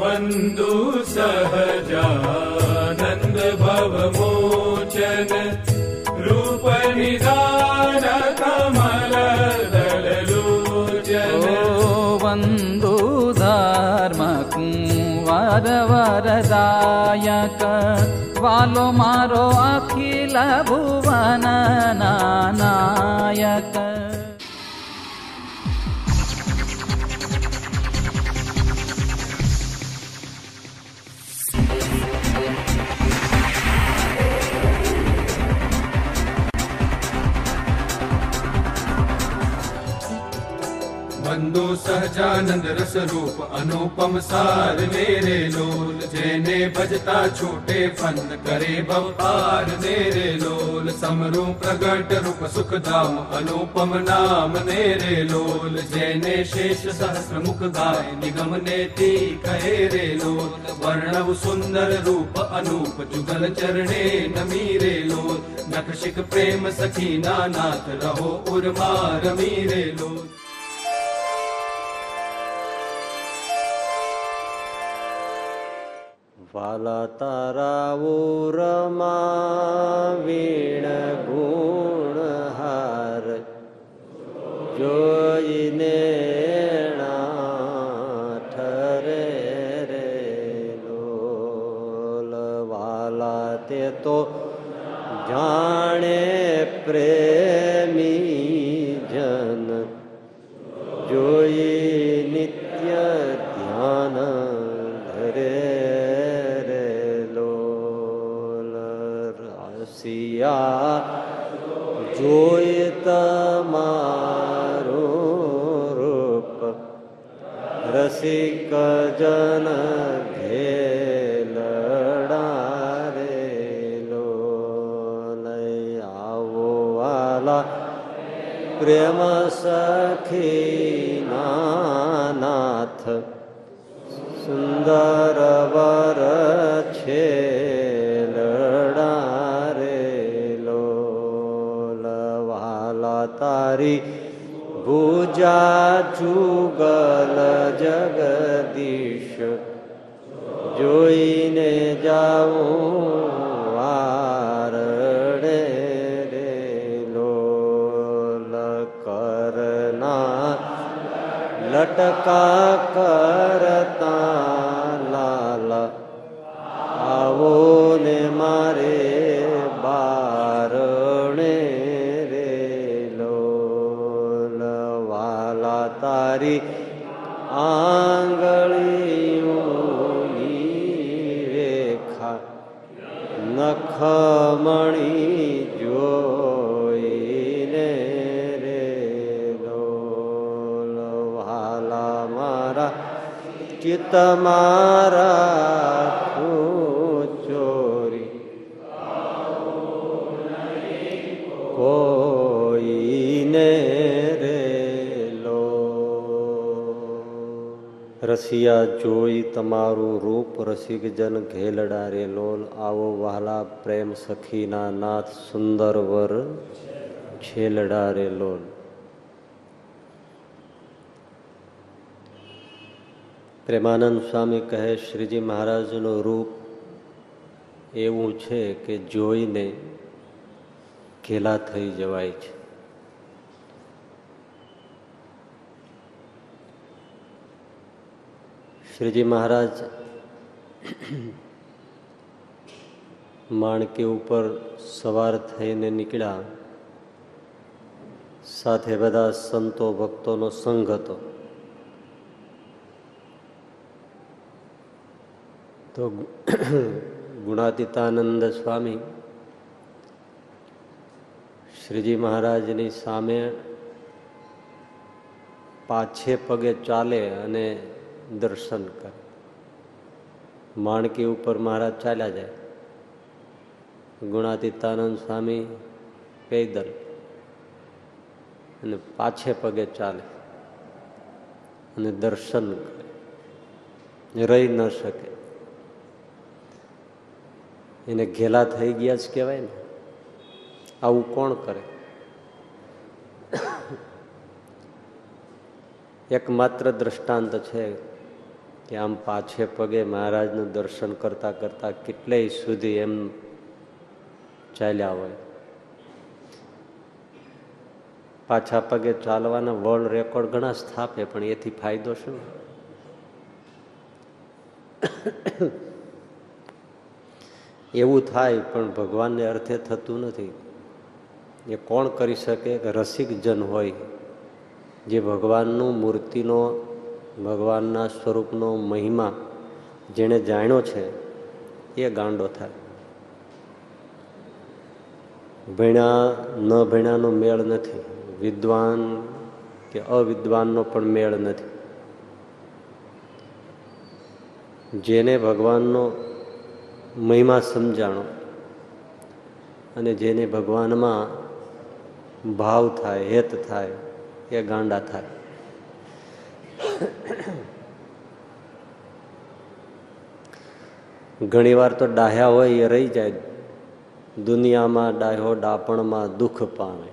बन्धु सहजानन्द भवमोचन रूपनिदान चो बन्धु धर्म कुवर वरदायक वालो मारो अखिल अकिलुवन नायक दो सहजानंद रस रूप अनुपम सार मेरे लोल जेने भजता छोटे फन करे बपार मेरे लोल समरू प्रगट रूप सुख धाम अनुपम नाम मेरे लोल जेने शेष सहस्र मुख गाय निगम नेति कहे रे लोल वर्णव सुंदर रूप अनूप जुगल चरणे नमीरे लोल नखशिख प्रेम सखी नानाथ रहो सखीनाथ रो लोल વાલા તારા રમા વીણ ગુણ હાર. જોઈને ઠરે રે લોલ વાલા તે તો જાણે પ્રેમી જોઈ તમારું રૂપ, રસિક જન ઘેલડા લઈ આવો વાલા પ્રેમ સખી નાથ સુંદર વર છે વાલા ભૂજા જુગલ જગદીશ જોઈને જાઉં વારડે રે લોલ કરના લટકા કરતા લાલ આવો તારી આંગળીઓની રેખા નખમણી જોઈને રે લોલ વાલા મારા ચિત્ત મારા રસિયા જોઈ તમારું રૂપ રસિકજન ઘેલડા લોલ. આવો વહાલા પ્રેમ સખીના નાથ સુંદર વર છેલડા લોલ. પ્રેમાનંદ સ્વામી કહે, શ્રીજી મહારાજનું રૂપ એવું છે કે જોઈને ઘેલા થઈ જવાય છે. શ્રીજી મહારાજ માણકી ઉપર સવાર થઈને નીકળ્યા. સાથે બધા સંતો ભક્તોનો સંઘ હતો. તો ગુણાતીતાનંદ સ્વામી શ્રીજી મહારાજની સામે પાછે પગે ચાલે અને દર્શન કરે. માણકી ઉપર મહારાજ ચાલ્યા જાય. ગુણાતીતાનંદ સ્વામી પૈદલ અને પાછે પગે ચાલે અને દર્શન કરે. રહી ન શકે. એને ઘેલા થઈ ગયા જ કહેવાય ને. આવું કોણ કરે? એકમાત્ર દ્રષ્ટાંત છે કે આમ પાછે પગે મહારાજનું દર્શન કરતા કરતા કેટલેય સુધી એમ ચાલ્યા હોય. પાછા પગે ચાલવાના વર્લ્ડ રેકોર્ડ ઘણા સ્થાપે, પણ એથી ફાયદો શું? એવું થાય, પણ ભગવાનને અર્થે થતું નથી. એ કોણ કરી શકે? કે રસિક જન હોય, જે ભગવાનનું મૂર્તિનો ભગવાનના સ્વરૂપનો મહિમા જેણે જાણ્યો છે, એ ગાંડો થાય. ભણ્યા ન ભણ્યાનો મેળ નથી. વિદ્વાન કે અવિદ્વાનનો પણ મેળ નથી. જેને ભગવાનનો મહિમા સમજાણો અને જેને ભગવાનમાં ભાવ થાય, હેત થાય, એ ગાંડા થાય. ઘણીવાર તો ડાહ્યા હોય એ રહી જાય. દુનિયામાં ડાહ્યો ડાપણમાં દુઃખ પામે.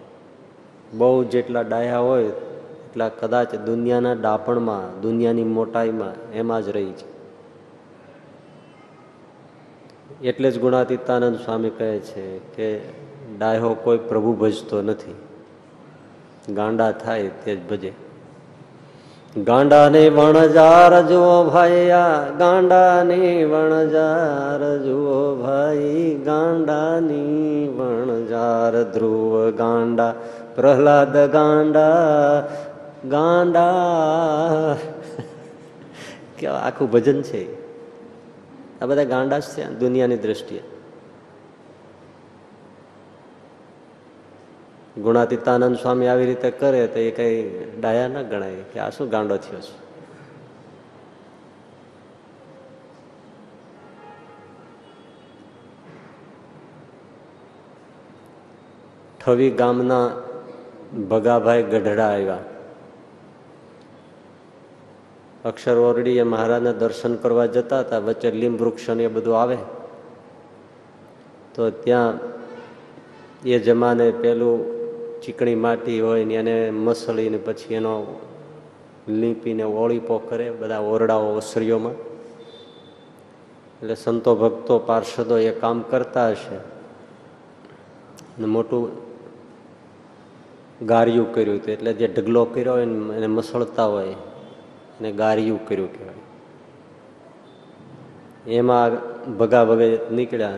બહુ જેટલા ડાહ્યા હોય, એટલા કદાચ દુનિયાના ડાપણમાં, દુનિયાની મોટાઈમાં એમાં જ રહી છે. એટલે જ ગુણાતીતાનંદ સ્વામી કહે છે કે ડાહ્યો કોઈ પ્રભુ ભજતો નથી. ગાંડા થાય તે જ ભજે. ગાંડાને વણજાર જુઓ ભાઈયા, ગાંડાની વણજાર જુઓ ભાઈ, ગાંડાની વણજાર ધ્રુવ ગાંડા, પ્રહલાદ ગાંડા ગાંડા. કે આખું ભજન છે. આ બધા ગાંડા જ છે, દુનિયાની દ્રષ્ટિએ. ગુણાતીતાનંદ સ્વામી આવી રીતે કરે તો એ કઈ ડાયા ના ગણાય કે આ શું ગાંડો થયો છે? ઠવી ગામના ભગાભાઈ ગઢડા આવ્યા. અક્ષર ઓરડી એ મહારાજના દર્શન કરવા જતા હતા, વચ્ચે લીમ વૃક્ષ ને એ બધું આવે. તો ત્યાં એ જમાને પેલું ચીકણી માટી હોય ને એને મસળીને પછી એનો લીંપીને ઓળીપો કરે બધા ઓરડાઓ ઓસરીઓમાં. એટલે સંતો ભક્તો પાર્ષદો એ કામ કરતા હશે. ને મોટું ગાર્યું કર્યું હતું. એટલે જે ઢગલો કર્યો હોય ને એને મસળતા હોય, એને ગાર્યું કર્યું કહેવાય. એમાં ભગા ભગત નીકળ્યા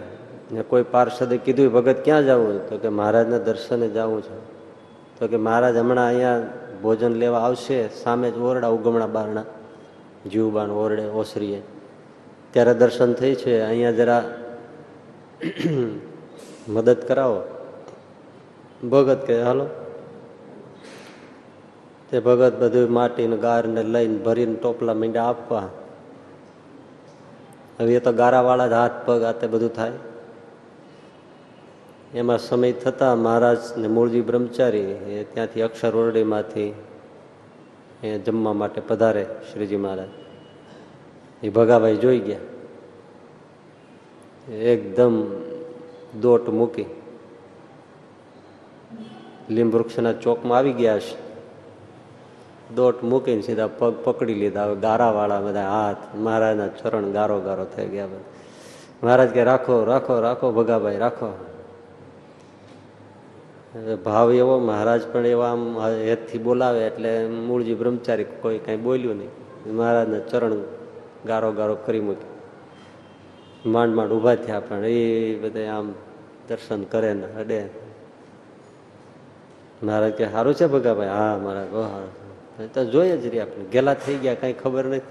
ને કોઈ પાર્ષદે કીધું, ભગત, ક્યાં જવું? તો કે, મહારાજના દર્શને જવું છે. તો કે મહારાજ હમણાં અહીંયા ભોજન લેવા આવશે, સામે જ ઓરડા ઉગમણા બારણા જીવબાન ઓરડે ઓસરીએ. ત્યારે દર્શન થઈ છે, અહીંયા જરા મદદ કરાવો. ભગત કે હાલો. તે ભગત બધું માટીને ગારને લઈને ભરીને ટોપલા મીંડા આપવા. હવે એ તો ગારાવાળા જ હાથ પગ આ તે બધું થાય. એમાં સમય થતા મહારાજ ને મૂળજી બ્રહ્મચારી એ ત્યાંથી અક્ષર ઓરડીમાંથી એ જમવા માટે પધારે શ્રીજી મહારાજ. એ ભગાભાઈ જોઈ ગયા. એકદમ દોટ મૂકી લીંબ વૃક્ષના ચોકમાં આવી ગયા છે. દોટ મૂકીને સીધા પગ પકડી લીધા. હવે ગારાવાળા બધા હાથ, મહારાજના ચરણ ગારો ગારો થઈ ગયા બધા. મહારાજ કે, રાખો રાખો રાખો ભગાભાઈ, રાખો. ભાવ એવો, મહારાજ પણ એવા આમ હેતથી બોલાવે એટલે મૂળજી બ્રહ્મચારી કોઈ કાંઈ બોલ્યું નહીં. મહારાજના ચરણ ગારો ગારો કરી મૂકી માંડ માંડ ઊભા થયા પણ એ બધા આમ દર્શન કરે ને અડે. મહારાજ કે સારું છે ભગાભાઈ? હા, મહારાજ, બહુ સારું તો જોઈએ જ રે આપણે ગેલા થઈ ગયા, કાંઈ ખબર નથી.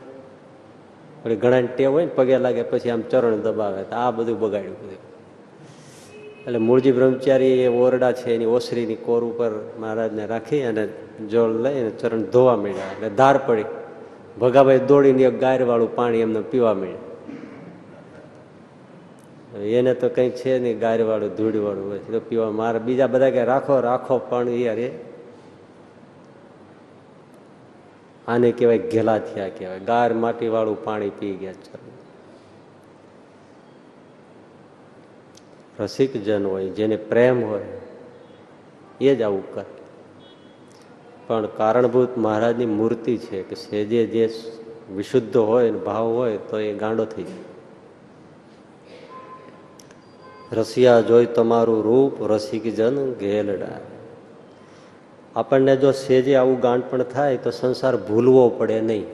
ઘણા ટેવ હોય ને પગે લાગે, પછી આમ ચરણ દબાવે, તો આ બધું બગાડ્યું બધું. એટલે મૂળજી બ્રહ્મચારી એ ઓરડા છે, એની ઓસરીની કોર ઉપર મહારાજને રાખી અને જળ લઈને ચરણ ધોવા મળ્યા એટલે ધાર પડી. ભગાભાઈ દોડીને એક ગાયરવાળું પાણી એમને પીવા મળ્યું એને તો કંઈ છે નહીં ગાયર વાળું ધૂળ હોય તો પીવા મારે બીજા બધા કે રાખો રાખો, પણ યાર એ આને કહેવાય ઘેલા થયા કહેવાય. ગાર માટીવાળું પાણી પી ગયા ચરણ. રસિક જન હોય, જેને પ્રેમ હોય, એ જ આવું કરે. પણ કારણભૂત મહારાજની મૂર્તિ છે કે સેજે જે વિશુદ્ધ હોય ભાવ હોય, તો એ ગાંડો થઈ જાય. રસિયા જોઈ તમારું રૂપ રસિકજન ઘેલડા આપણને જો સેજે આવું ગાંઠપણ થાય, તો સંસાર ભૂલવો પડે નહીં.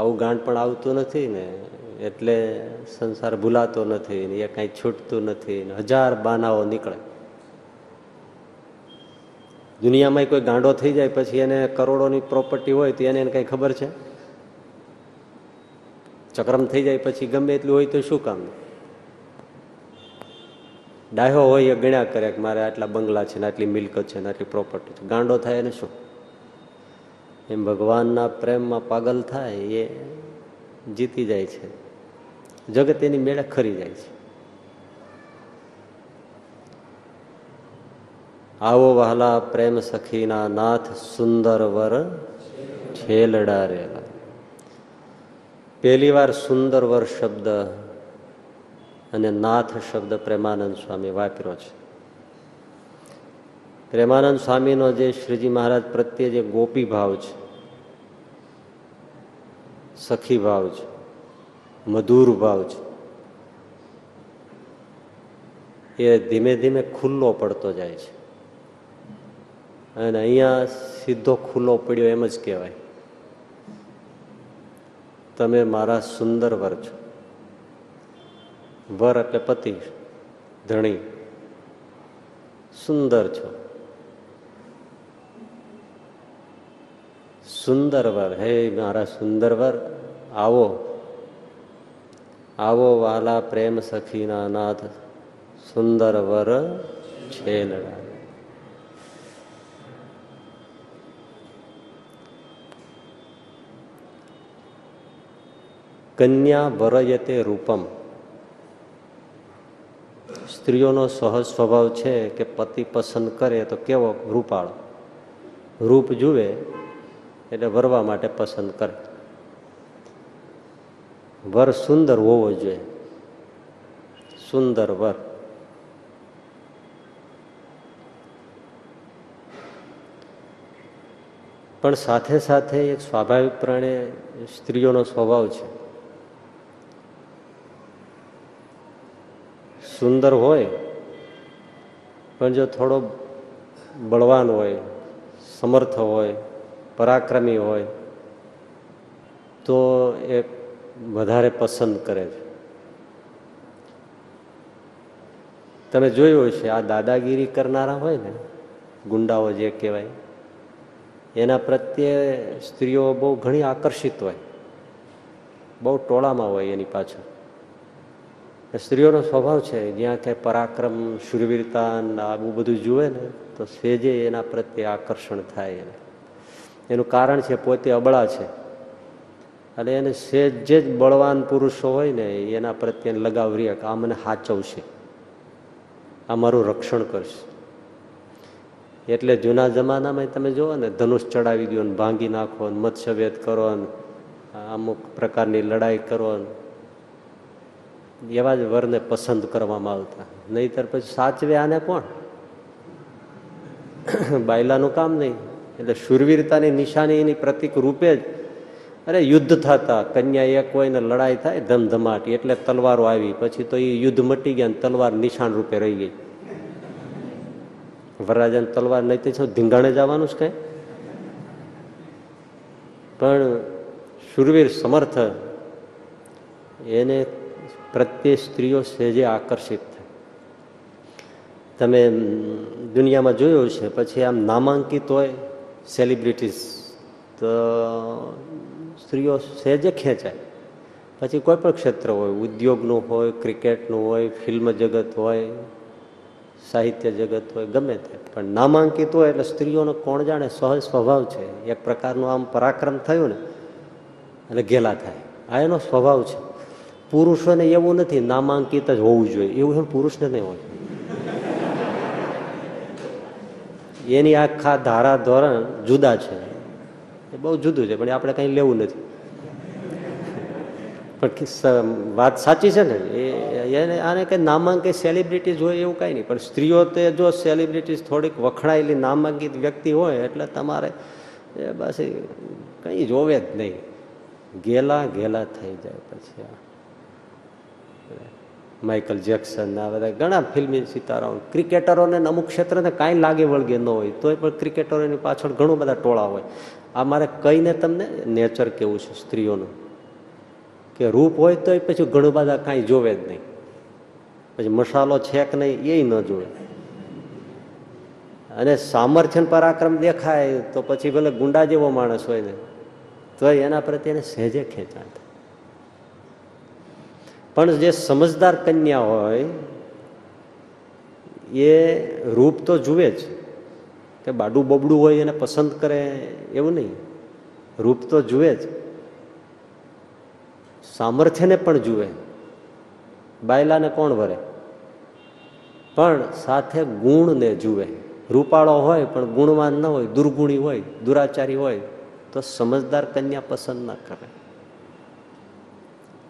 આવું ગાંઠપણ આવતું નથી ને એટલે સંસાર ભૂલાતો નથી ને એ કાંઈ છૂટતું નથી ને હજાર બાનાઓ નીકળે. દુનિયામાં કોઈ ગાંડો થઈ જાય પછી એને કરોડોની પ્રોપર્ટી હોય તો એને એને કઈ ખબર છે? ચક્રમ થઈ જાય પછી ગમે એટલું હોય તો શું કામ? ડાહ્યો હોય એ ગણ્યા કરે કે મારે આટલા બંગલા છે ને આટલી મિલકત છે ને આટલી પ્રોપર્ટી છે. ગાંડો થાય એને શું? એમ ભગવાનના પ્રેમમાં પાગલ થાય એ જીતી જાય છે. જગત એની મેળે ખરી જાય છે. આવો વહાલા પ્રેમ સખીના નાથ સુંદર વર છેલડા રેલા પહેલી વાર સુંદર વર શબ્દ અને નાથ શબ્દ પ્રેમાનંદ સ્વામી વાપર્યો છે. પ્રેમાનંદ સ્વામીનો જે શ્રીજી મહારાજ પ્રત્યે જે ગોપી ભાવ છે, સખી ભાવ છે મધુર ભાવ છે. એ ધીમે ધીમે ખુલ્લો પડતો જાય છે. અને અહીંયા સીધો ખુલ્લો પડ્યો એમ જ કહેવાય. તમે મારા સુંદર વર છો. વર એટલે પતિ, ધણી. સુંદર છો. સુંદર વર. હે મારા સુંદર વર, આવો. આવો વાલા પ્રેમ સખીના નાથ સુંદર વર છેલડા. કન્યા વરયતે રૂપમ. સ્ત્રીઓનો સહજ સ્વભાવ છે કે પતિ પસંદ કરે તો કેવો રૂપાળો. રૂપ જુએ એટલે વરવા માટે પસંદ કરે. વર સુંદર હોવો જોઈએ. સુંદર વર. પણ સાથે સાથે એક સ્વાભાવિક પ્રણે સ્ત્રીઓનો સ્વભાવ છે. સુંદર હોય, પણ જો થોડો બળવાન હોય, સમર્થ હોય, પરાક્રમી હોય, તો એ વધારે પસંદ કરે છે. તમે જોયું છે આ દાદાગીરી કરનારા હોય ને, ગુંડાઓ જે કહેવાય, એના પ્રત્યે સ્ત્રીઓ બહુ ઘણી આકર્ષિત હોય. બહુ ટોળામાં હોય એની પાછળ. સ્ત્રીઓનો સ્વભાવ છે, જ્યાં કે પરાક્રમ, શુરવીરતા આવું બધું જુએ ને, તો સેજે એના પ્રત્યે આકર્ષણ થાય એને. એનું કારણ છે, પોતે અબળા છે. અને એને સેજે જ બળવાન પુરુષો હોય ને, એના પ્રત્યે લગાવ રે આ મને હાચવશે. આ મારું રક્ષણ કરશે. એટલે જૂના જમાનામાં તમે જુઓ ને, ધનુષ ચડાવી દો ને, ભાંગી નાખો ને, મત્સ્યભેદ કરો ને, અમુક પ્રકારની લડાઈ કરો ને, એવા જ વરને પસંદ કરવામાં આવતા. નહીતર પછી સાચવે આને કોણ? બાયલાનું કામ નહીં. એટલે શુરવીરતાની નિશાની એની પ્રતિક રૂપે જ અરે યુદ્ધ થતા કન્યા એક હોય ને લડાઈ થાય, ધમધમાટી, એટલે તલવારો આવી. પછી તો એ યુદ્ધ મટી ગયા તલવાર નિશાન રૂપે રહી ગઈ. વરરાજાને તલવાર નહીં તો ધીંગાણે જવાનું છે કઈ? પણ શુરવીર સમર્થ, એને પ્રત્યે સ્ત્રીઓ સહેજે આકર્ષિત થાય. તમે દુનિયામાં જોયું છે પછી આમ નામાંકિત હોય સેલિબ્રિટીઝ તો સ્ત્રીઓ સહેજે ખેંચાય. પછી કોઈ પણ ક્ષેત્ર હોય, ઉદ્યોગનું હોય, ક્રિકેટનું હોય, ફિલ્મ જગત હોય, સાહિત્ય જગત હોય, ગમે તે. પણ નામાંકિત હોય એટલે સ્ત્રીઓનો કોણ જાણે સહજ સ્વભાવ છે. એક પ્રકારનું આમ પરાક્રમ થયું ને, એટલે ઘેલા થાય. આ એનો સ્વભાવ છે. પુરુષોને એવું નથી, નામાંકિત જ હોવું જોઈએ. એવું એમ પુરુષને નહીં હોય. એની આખા ધારા ધોરણ જુદા છે. એ બહુ જુદું છે, પણ આપણે કંઈ લેવું નથી. પણ વાત સાચી છે ને એને, આને કંઈ નામાંકિત સેલિબ્રિટીઝ હોય એવું કાંઈ નહીં, પણ સ્ત્રીઓ તે જો સેલિબ્રિટીઝ થોડીક વખણાયેલી નામાંકિત વ્યક્તિ હોય, એટલે તમારે એ બસ કંઈ જોવે જ નહીં. ગેલા ગેલા થઈ જાય પછી માઇકલ જેક્સન આ બધા ઘણા ફિલ્મી સિતારાઓ, ક્રિકેટરોને અમુક ક્ષેત્રને કાંઈ લાગે વળગે ન હોય, તોય પણ ક્રિકેટરોની પાછળ ઘણું બધા ટોળા હોય. આ મારે કહીને તમને નેચર કેવું છે સ્ત્રીઓનું? કે રૂપ હોય તોય પછી ઘણું બધા કાંઈ જોવે જ નહીં. પછી મસાલો છે કે નહીં, એ ન જોવે. અને સામર્થ્ય પરાક્રમ દેખાય તો પછી ભલે ગુંડા જેવો માણસ હોય ને તો એના પ્રત્યે એને સહેજે ખેંચાય પણ જે સમજદાર કન્યા હોય, એ રૂપ તો જુએ જ. કે બાડું બબડું હોય એને પસંદ કરે એવું નહીં. રૂપ તો જુએ જ. સામર્થ્યને પણ જુએ. બાયલાને કોણ વરે? પણ સાથે ગુણને જુએ. રૂપાળો હોય પણ ગુણવાન ન હોય, દુર્ગુણી હોય, દુરાચારી હોય, તો સમજદાર કન્યા પસંદ ના કરે.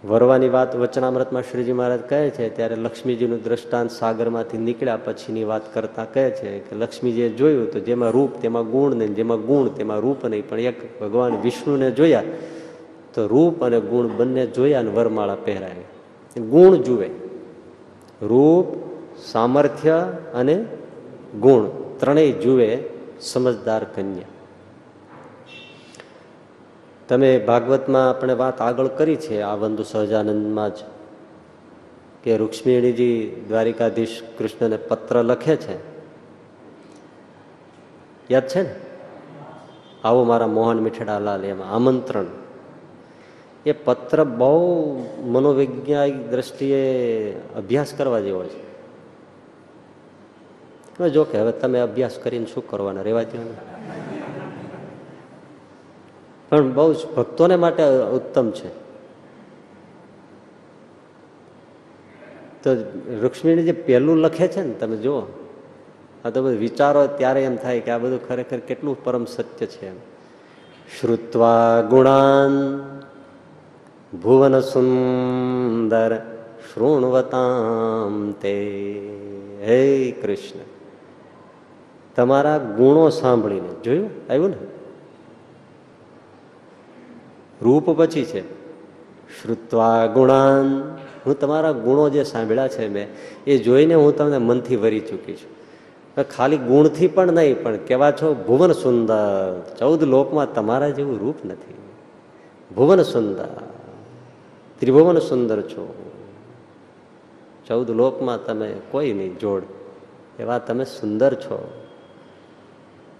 વરવાની વાત વચનામૃતમાં શ્રીજી મહારાજ કહે છે, ત્યારે લક્ષ્મીજીનું દ્રષ્ટાંત સાગરમાંથી નીકળ્યા પછીની વાત કરતા કહે છે કે લક્ષ્મીજીએ જોયું તો જેમાં રૂપ, તેમાં ગુણ નહીં જેમાં ગુણ, તેમાં રૂપ નહીં, પણ એક ભગવાન વિષ્ણુને જોયા તો રૂપ અને ગુણ બંને જોયા અને વરમાળા પહેરાવી. ગુણ જુએ. રૂપ, સામર્થ્ય અને ગુણ ત્રણેય જુએ સમજદાર કન્યા. તમે ભાગવતમાં આપણે વાત આગળ કરી છે, આ બંધુ સહજાનંદમાં જ, કે રૂક્ષ્મિણીજી દ્વારિકાધીશ કૃષ્ણને પત્ર લખે છે. યાદ છે ને? આવો મારા મોહન મીઠડાલાલ, એમાં આમંત્રણ. એ પત્ર બહુ મનોવૈજ્ઞાનિક દ્રષ્ટિએ અભ્યાસ કરવા જેવો છે. જો કે, હવે તમે અભ્યાસ કરીને શું કરવાના? રહેવા દો ને? પણ બહુ જ ભક્તોને માટે ઉત્તમ છે. તો રૂક્ષ્મીણી જે પહેલું લખે છે ને, તમે જુઓ, આ તો બધું વિચારો ત્યારે એમ થાય કે આ બધું ખરેખર કેટલું પરમ સત્ય છે એમ. શ્રુત્વા ગુણાન ભુવન સુંદર શૃણવતામ તે. હે કૃષ્ણ. તમારા ગુણો સાંભળીને, જોયું? આવ્યું ને? રૂપ પછી છે. શ્રુત્વા ગુણાન. હું તમારા ગુણો જે સાંભળ્યા છે મેં, એ જોઈને હું તમને મનથી વરી ચૂકી છું. ખાલી ગુણથી પણ નહીં, પણ કેવા છો? ભુવન સુંદર. ચૌદ લોકમાં તમારા જેવું રૂપ નથી. ભુવન સુંદર. ત્રિભુવન સુંદર છો. ચૌદ લોકમાં તમે કોઈ નહીં જોડ. એવા તમે સુંદર છો.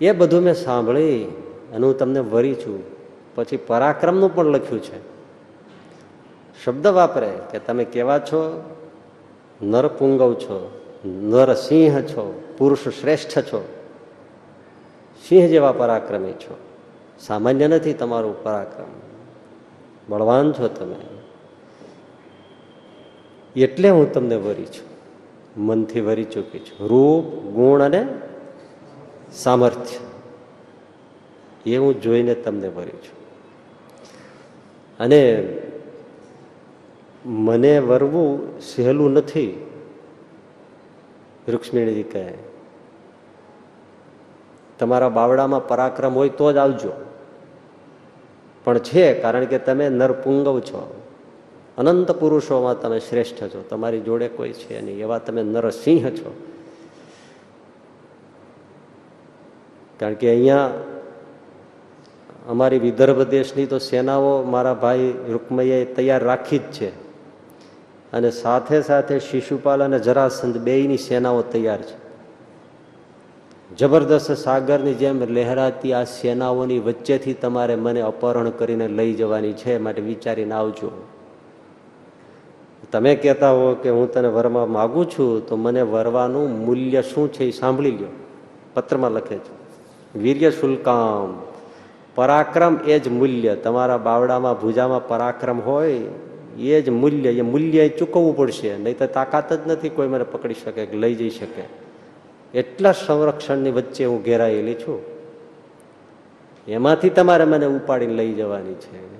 એ બધું મેં સાંભળી અને હું તમને વરી છું. પછી પરાક્રમનું પણ લખ્યું છે. શબ્દ વાપરે કે તમે કેવા છો? નરપુંગવ છો, નરસિંહ છો, પુરુષ શ્રેષ્ઠ છો. સિંહ જેવા પરાક્રમી છો. સામાન્ય નથી તમારું પરાક્રમ. બળવાન છો તમે. એટલે હું તમને વરી છું. મનથી વરી ચૂકી છું. રૂપ, ગુણ અને સામર્થ્ય. એ હું જોઈને તમને વરી છું. અને મને વરવું સહેલું નથી, રૂક્ષ્મીણીજી કહે. તમારા બાવડામાં પરાક્રમ હોય તો જ આવજો. પણ છે, કારણ કે તમે નરપુંગવ છો. અનંત પુરુષોમાં તમે શ્રેષ્ઠ છો. તમારી જોડે કોઈ છે નહીં. એવા તમે નરસિંહ છો. કારણ કે અહીંયા અમારી વિદર્ભ દેશની તો સેનાઓ મારા ભાઈ રૂકમૈયાએ તૈયાર રાખી જ છે. અને સાથે સાથે શિશુપાલ અને જરાસંધ બેયની સેનાઓ તૈયાર છે. જબરદસ્ત સાગરની જેમ લહેરાતી આ સેનાઓની વચ્ચેથી તમારે મને અપહરણ કરીને લઈ જવાની છે માટે વિચારીને આવજો. તમે કહેતા હો કે હું તને વરવા માગું છું, તો મને વરવાનું મૂલ્ય શું છે એ સાંભળી લ્યો. પત્રમાં લખે છે વીર્ય શુલ્કામ પરાક્રમ એ જ મૂલ્ય. તમારા બાવડામાં, ભૂજામાં પરાક્રમ હોય, એ જ મૂલ્ય. એ મૂલ્ય ચૂકવવું પડશે. નહીં તો તાકાત જ નથી કોઈ મને પકડી શકે કે લઈ જઈ શકે. એટલા સંરક્ષણની વચ્ચે હું ઘેરાયેલી છું. એમાંથી તમારે મને ઉપાડીને લઈ જવાની છે.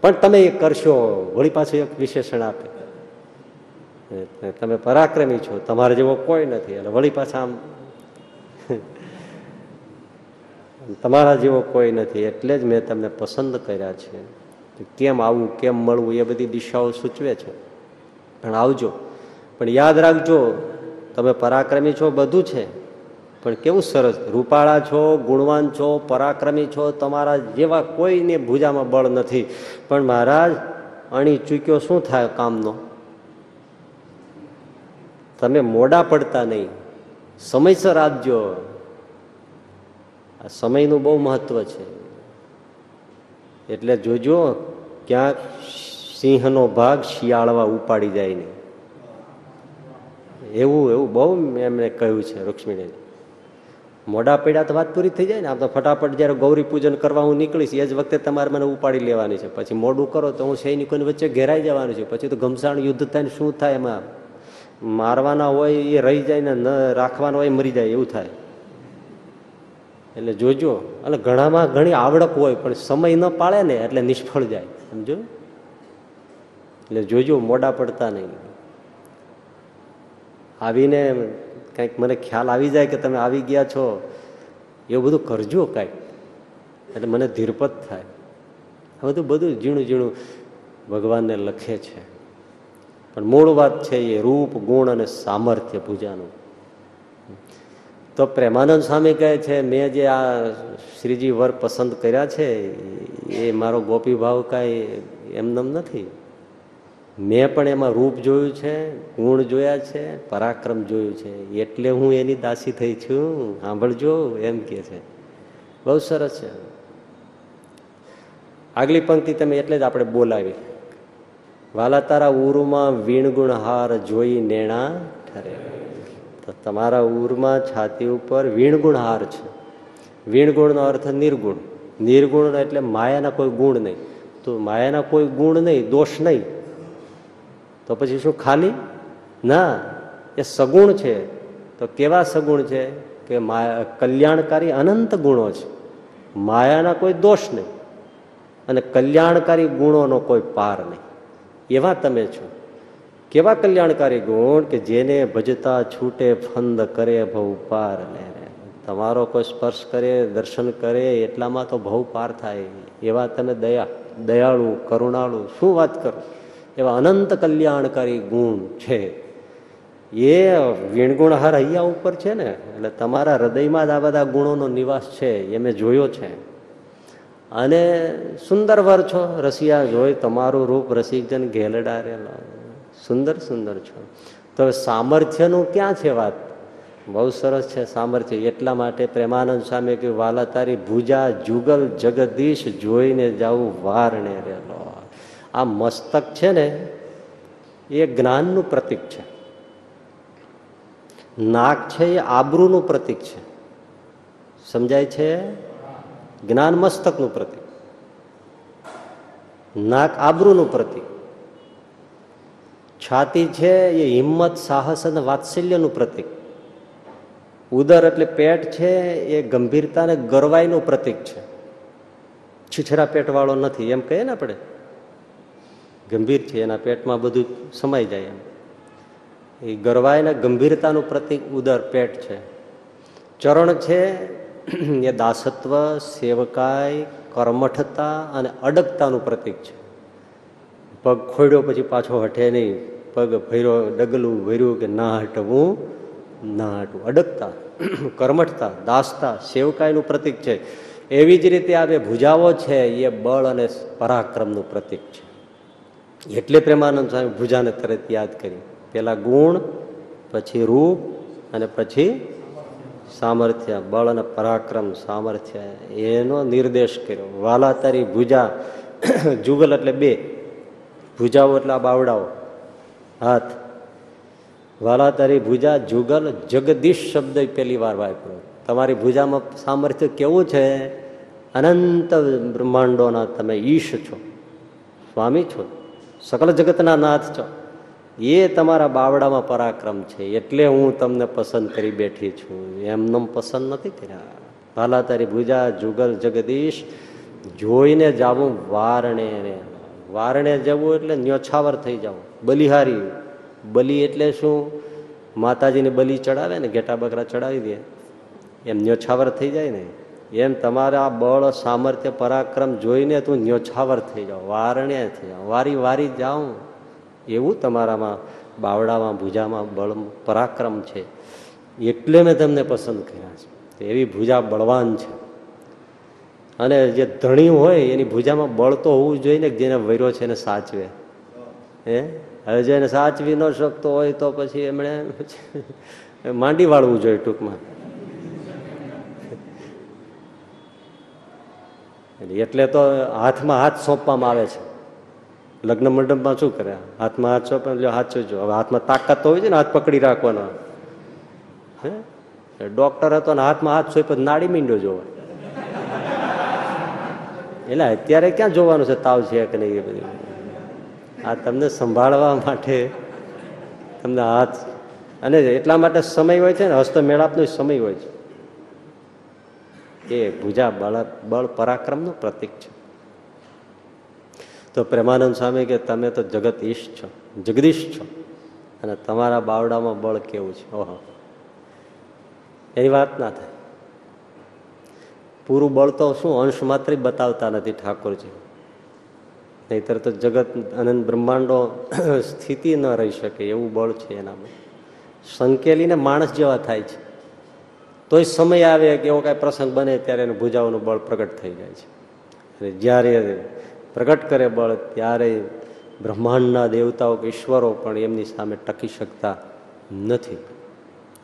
પણ તમે એ કરશો. વળી પાછું એક વિશેષણ આપે. તમે પરાક્રમી છો. તમારે જેવો કોઈ નથી. એટલે વળી પાછા આમ તમારા જેવો કોઈ નથી, એટલે જ મેં તમને પસંદ કર્યા છે. કેમ આવવું કેમ મળવું, એ બધી દિશાઓ સૂચવે છે. પણ આવજો. પણ યાદ રાખજો, તમે પરાક્રમી છો, બધું છે. પણ કેવું સરસ, રૂપાળા છો, ગુણવાન છો, પરાક્રમી છો, તમારા જેવા કોઈને ભૂજામાં બળ નથી. પણ મહારાજ, અણી ચૂક્યો શું થાય કામનો? તમે મોડા પડતા નહીં. સમયસર આપજો. આ સમયનું બહુ મહત્વ છે. એટલે જોજો ક્યાંક સિંહનો ભાગ શિયાળવા ઉપાડી જાય નહીં. એવું એવું બહુ એમણે કહ્યું છે રૂક્ષ્મીને મોડા પડ્યા તો વાત પૂરી થઈ જાય ને. આમ તો ફટાફટ જ્યારે ગૌરી પૂજન કરવા હું નીકળીશ, એ જ વખતે તમારે મને ઉપાડી લેવાની છે. પછી મોડું કરો તો હું સૈનિકોની વચ્ચે ઘેરાઈ જવાનું છે. પછી તો ઘમસાણ યુદ્ધ થાય શું થાય એમાં? મારવાના હોય એ રહી જાય ને, ન રાખવાના હોય મરી જાય, એવું થાય. એટલે જોજો. એટલે ઘણામાં ઘણી આવડત હોય, પણ સમય ન પાળે ને એટલે નિષ્ફળ જાય. સમજો? એટલે જોજો, મોડા પડતા નહીં. આવીને કંઈક મને ખ્યાલ આવી જાય કે તમે આવી ગયા છો, એવું બધું કરજો કાંઈક. એટલે મને ધીરપત થાય. આ બધું બધું ઝીણું ઝીણું ભગવાનને લખે છે. પણ મૂળ વાત છે એ, રૂપ, ગુણ અને સામર્થ્ય પૂજાનું. તો પ્રેમાનંદ સ્વામી કહે છે, મેં જે આ શ્રીજી વર પસંદ કર્યા છે, એ મારો ગોપી ભાવ કાંઈ એમનેમ નથી. મેં પણ એમાં રૂપ જોયું છે, ગુણ જોયા છે, પરાક્રમ જોયું છે. એટલે હું એની દાસી થઈ છું, સાંભળજો, એમ કે છે. બહુ સરસ છે. આગલી પંક્તિ તમે એટલે જ આપણે બોલાવી. વાલા તારા ઉરુમાં વીણગુણહાર જોઈ નેણા ઠરે. તો તમારા ઉરમાં છાતી ઉપર વીણગુણ હાર છે. વીણગુણનો અર્થ નિર્ગુણ. નિર્ગુણ એટલે માયાના કોઈ ગુણ નહીં. તો માયાના કોઈ ગુણ નહીં, દોષ નહીં. તો પછી શું, ખાલી? ના, એ સગુણ છે. તો કેવા સગુણ છે? કે માયા, કલ્યાણકારી અનંત ગુણો છે. માયાના કોઈ દોષ નહીં. અને કલ્યાણકારી ગુણોનો કોઈ પાર નહીં. એવા તમે છો. કેવા કલ્યાણકારી ગુણ કે જેને ભજતા છૂટે ફંદ કરે ભવ પાર તમારો કોઈ સ્પર્શ કરે, દર્શન કરે, એટલામાં તો ભવ પાર થાય. એવા તમે દયા, દયાળુ, કરુણાળુ, શું વાત કરો? એવા અનંત કલ્યાણકારી ગુણ છે. એ વીણગુણહાર હૈયા ઉપર છે ને, એટલે તમારા હૃદયમાં જ આ બધા ગુણોનો નિવાસ છે, એ મેં જોયો છે. અને સુંદર વર છો, રસિયા જોઈ, તમારું રૂપ રસિકજન ઘેલડારેલો. સુંદર સુંદર છો. તો સામર્થ્યનું ક્યાં છે વાત? બહુ સરસ છે સામર્થ્ય. એટલા માટે પ્રેમાનંદ સ્વામી કે વાલા તારી ભુજા જુગલ જગદીશ જોઈને જાવું વારણે રહેલો. આ મસ્તક છે ને, એ જ્ઞાનનું પ્રતીક છે. નાક છે એ આબરૂનું પ્રતીક છે. સમજાય છે? જ્ઞાન મસ્તકનું પ્રતીક. નાક આબરૂનું પ્રતીક. છાતી છે એ હિંમત, સાહસ અને વાત્સલ્યનું પ્રતીક. ઉદર એટલે પેટ છે એ ગંભીરતા અને ગરવાઈનું પ્રતીક છે. છીછરા પેટવાળો નથી, એમ કહીએ ને આપણે. ગંભીર છે, એના પેટમાં બધું સમાઈ જાય એમ. એ ગરવાઈના ગંભીરતાનું પ્રતીક ઉદર, પેટ છે. ચરણ છે, એ દાસત્વ સેવકાય કર્મઠતા અને અડગતાનું પ્રતીક છે. પગ ખોડ્યો પછી પાછો હઠે નહીં. પગ ભર્યો, ડગલું ભર્યું કે ના હટવું ના હટવું. અડગતા કર્મઠતા, દાસતા સેવકાયનું પ્રતીક છે. એવી જ રીતે આ બે ભુજાઓ છે, એ બળ અને પરાક્રમનું પ્રતીક છે. એટલે પ્રેમાનંદ સ્વામી ભુજાને તરત યાદ કરી. પેલા ગુણ, પછી રૂપ અને પછી સામર્થ્ય. બળ અને પરાક્રમ, સામર્થ્ય. એનો નિર્દેશ કર્યો. વાલા તારી ભુજા, જુગલ એટલે બે. ભુજાઓ એટલે આ બાવડાઓ. હાથ. વાલા તારી ભુજા જુગલ જગદીશ શબ્દ પહેલી વાર વાપરો. તમારી ભુજામાં સામર્થ્ય કેવું છે? અનંત બ્રહ્માંડોના તમે ઈશ છો. સ્વામી છો. સકલ જગતના નાથ છો. એ તમારા બાવડામાં પરાક્રમ છે. એટલે હું તમને પસંદ કરી બેઠી છું. એમનેમ પસંદ નથી કર્યા. ભાલા તારી ભુજા જુગલ જગદીશ જોઈને જાવું વારણે વારણે જવું એટલે ન્યોછાવર થઈ જવું બલિહારી. બલિ એટલે શું? માતાજીને બલિ ચડાવે ને, ઘેટા બકરા ચડાવી દે. એમ ન્યોછાવર થઈ જાય ને. એમ તમારા બળ, સામર્થ્ય, પરાક્રમ જોઈને તું ન્યોછાવર થઈ જાઓ વારણે થઈ જાઓ વારી વારી જાઉં. એવું તમારામાં, બાવડામાં, ભૂજામાં બળ, પરાક્રમ છે. એટલે મેં તમને પસંદ કર્યા છે. એવી ભૂજા બળવાન છે. અને જે ધણી હોય, એની ભૂજામાં બળ તો હોવું જોઈએ ને જેને વૈરો છે એને સાચવે. હે? હવે જેને સાચવી ન શકતો હોય, તો પછી એમણે માંડી વાળવું જોઈએ ટૂંકમાં. એટલે તો હાથમાં હાથ સોંપવામાં આવે છે. લગ્ન મંડપમાં શું કરે? હાથમાં હાથ સોંપે, એટલે હાથ જો હવે હાથમાં તાકાત તો હોય છે ને, હાથ પકડી રાખવાનો. હે? ડોક્ટર હતો ને, હાથમાં હાથ સોંપ્યો નાડી મીંડો જોવા. એટલે અત્યારે ક્યાં જોવાનું છે? તાવ છે કે નહીં એ બધું? આ તમને સંભાળવા માટે તમને હાથ અને એટલા માટે સમય હોય છે ને, હસ્ત મેળાપનો સમય હોય છે. એ ભુજા બળ બળ પરાક્રમનું પ્રતીક છે. તો પ્રેમાનંદ સ્વામી કે તમે તો જગત ઈશ છો, જગદીશ છો, અને તમારા બાવડામાં બળ કેવું છે? ઓહો. એની વાત ના થાય. પૂરું બળ તો શું અંશ માત્ર બતાવતા નથી ઠાકોરજી. નહીતર તો જગત અનંત બ્રહ્માંડો સ્થિતિ ન રહી શકે એવું બળ છે એનામાં. સંકેલીને માણસ જેવા થાય છે. તોય સમય આવે કે એવો કાંઈ પ્રસંગ બને ત્યારે એનું ભૂજાઓનું બળ પ્રગટ થઈ જાય છે. અને જ્યારે પ્રગટ કરે બળ ત્યારે બ્રહ્માંડના દેવતાઓ કે ઈશ્વરો પણ એમની સામે ટકી શકતા નથી.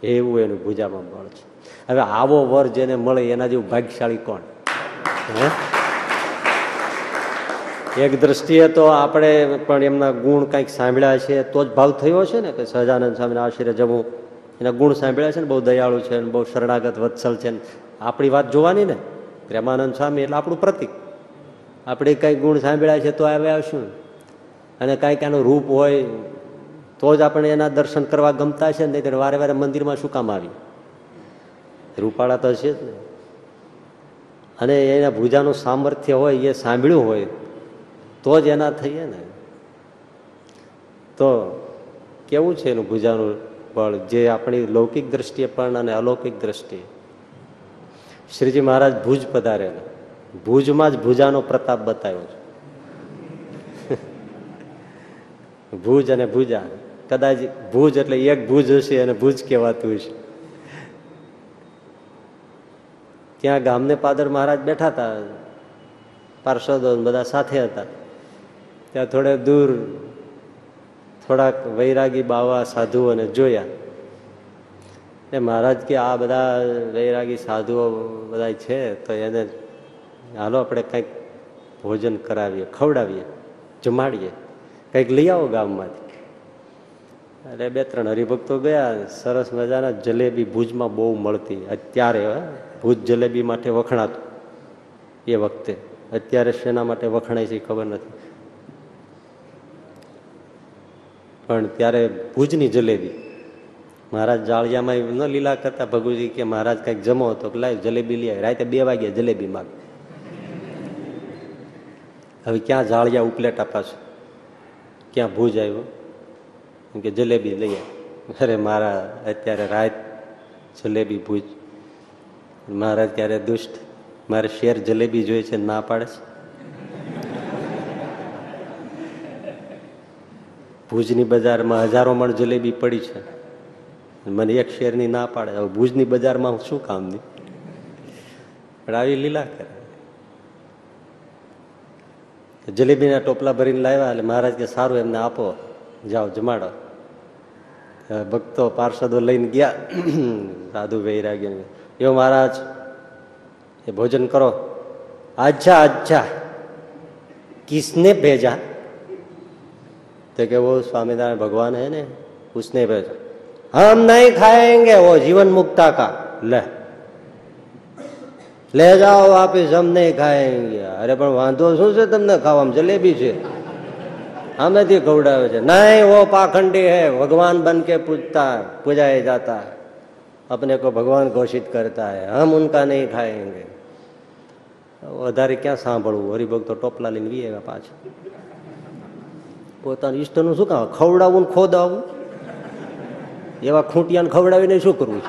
એવું એનું ભૂજામાં બળ છે. હવે આવો વર જેને મળે એના જેવું ભાગ્યશાળી કોણ? હે? એક દ્રષ્ટિએ તો આપણે પણ એમના ગુણ કંઈક સાંભળ્યા છે, તો જ ભાવ થયો છે ને કે સહજાનંદ સ્વામીના આશરે જવું એના ગુણ સાંભળ્યા છે ને, બહુ દયાળુ છે ને, બહુ શરણાગત વત્સલ છે ને. આપણી વાત જોવાની ને? પ્રેમાનંદ સ્વામી એટલે આપણું પ્રતિક. આપણે કંઈક ગુણ સાંભળ્યા છે તો આવે આવશું. અને કાંઈક એનું રૂપ હોય, તો જ આપણે એના દર્શન કરવા ગમતા છે નહીં વારે વારે મંદિરમાં શું કામ આવી રૂપાળા તો છે જ ને. અને એના ભૂજાનું સામર્થ્ય હોય, એ સાંભળ્યું હોય, તો જ એના થઈએ ને. તો કેવું છે એનું ભૂજાનું બળ? જે આપણી લૌકિક દ્રષ્ટિએ પણ અને અલૌકિક દ્રષ્ટિએ. શ્રીજી મહારાજ ભુજ પધારેલા. ભુજમાં જ ભુજાનો પ્રતાપ બતાવ્યો છે. ભુજ અને ભુજા. કદાચ ભુજ એટલે એક ભુજ હશે અને ભુજ કહેવાતું હશે. ત્યાં ગામને પાદર મહારાજ બેઠા હતા. પાર્ષદો બધા સાથે હતા. ત્યાં થોડે દૂર થોડાક વૈરાગી બાવા, સાધુઓને જોયા. એ મહારાજ કે, આ બધા વૈરાગી સાધુઓ બધા છે, તો એને હાલો આપણે કંઈક ભોજન કરાવીએ, ખવડાવીએ, જમાડીએ. કંઈક લઈ આવો ગામમાંથી. એટલે બે ત્રણ હરિભક્તો ગયા, સરસ મજાના જલેબી ભુજમાં બહુ મળતી. અત્યારે ભુજ જલેબી માટે વખણાતું. એ વખતે. અત્યારે શેના માટે વખણાય છે ખબર નથી. પણ ત્યારે ભુજની જલેબી. મહારાજ જાળિયામાં ન લીલા કરતા ભગુજી કે મહારાજ કંઈક જમો તો લાય જલેબી લઈ રાતે બે વાગ્યા જલેબી માગ. હવે ક્યાં જાળિયા ઉપલેટ આપાશે ક્યાં ભુજ આવ્યો? કે જલેબી લઈ અરે મારા, અત્યારે રાત જલેબી ભુજ મહારાજ ક્યારે દુષ્ટ? મારે શેર જલેબી જોઈએ છે, ના પાડે છે? ભુજની બજારમાં હજારો મણ જલેબી પડી છે. મને એક શેરની ના પાડે. હવે ભુજની બજારમાં હું શું કામની પણ આવી લીલા કરે. જલેબીના ટોપલા ભરીને લાવ્યા એટલે મહારાજ કે સારું એમને આપો. જાઓ, જમાડો. ભક્તો પાર્ષદો લઈને ગયા. સાધુ વૈરાગ્ય યો મહારાજ, એ ભોજન કરો. આજા આજા. કિસને ભેજા? તો કે વો સ્વામિનારાયણ ભગવાન હે ને, ઉસને ભેજા. હમ નહીં ખાએંગે વો જીવન મુક્તા કા. લે. લે જાઓ, વાપીસ હમ નહીં ખાએંગે અરે, પણ વાંધો શું છે તમને ખાવા જલેબી છે. અમે હમેથી ખવડાવે છે. નહીં, વો પાખંડી હે, ભગવાન બન કે પૂજતા, પૂજાએ જાતા. अपने को भगवान घोषित करता है हम उनका नहीं खाएंगे વધારે ક્યાં સાંભળવું હરિભક્તો ટોપલા લઈને વી આવ્યા પાછા પોતાનું ઈષ્ટનું શું કામ ખવડાવવું ને ખોદાવવું એવા ખૂંટિયાને ખવડાવીને શું કરવું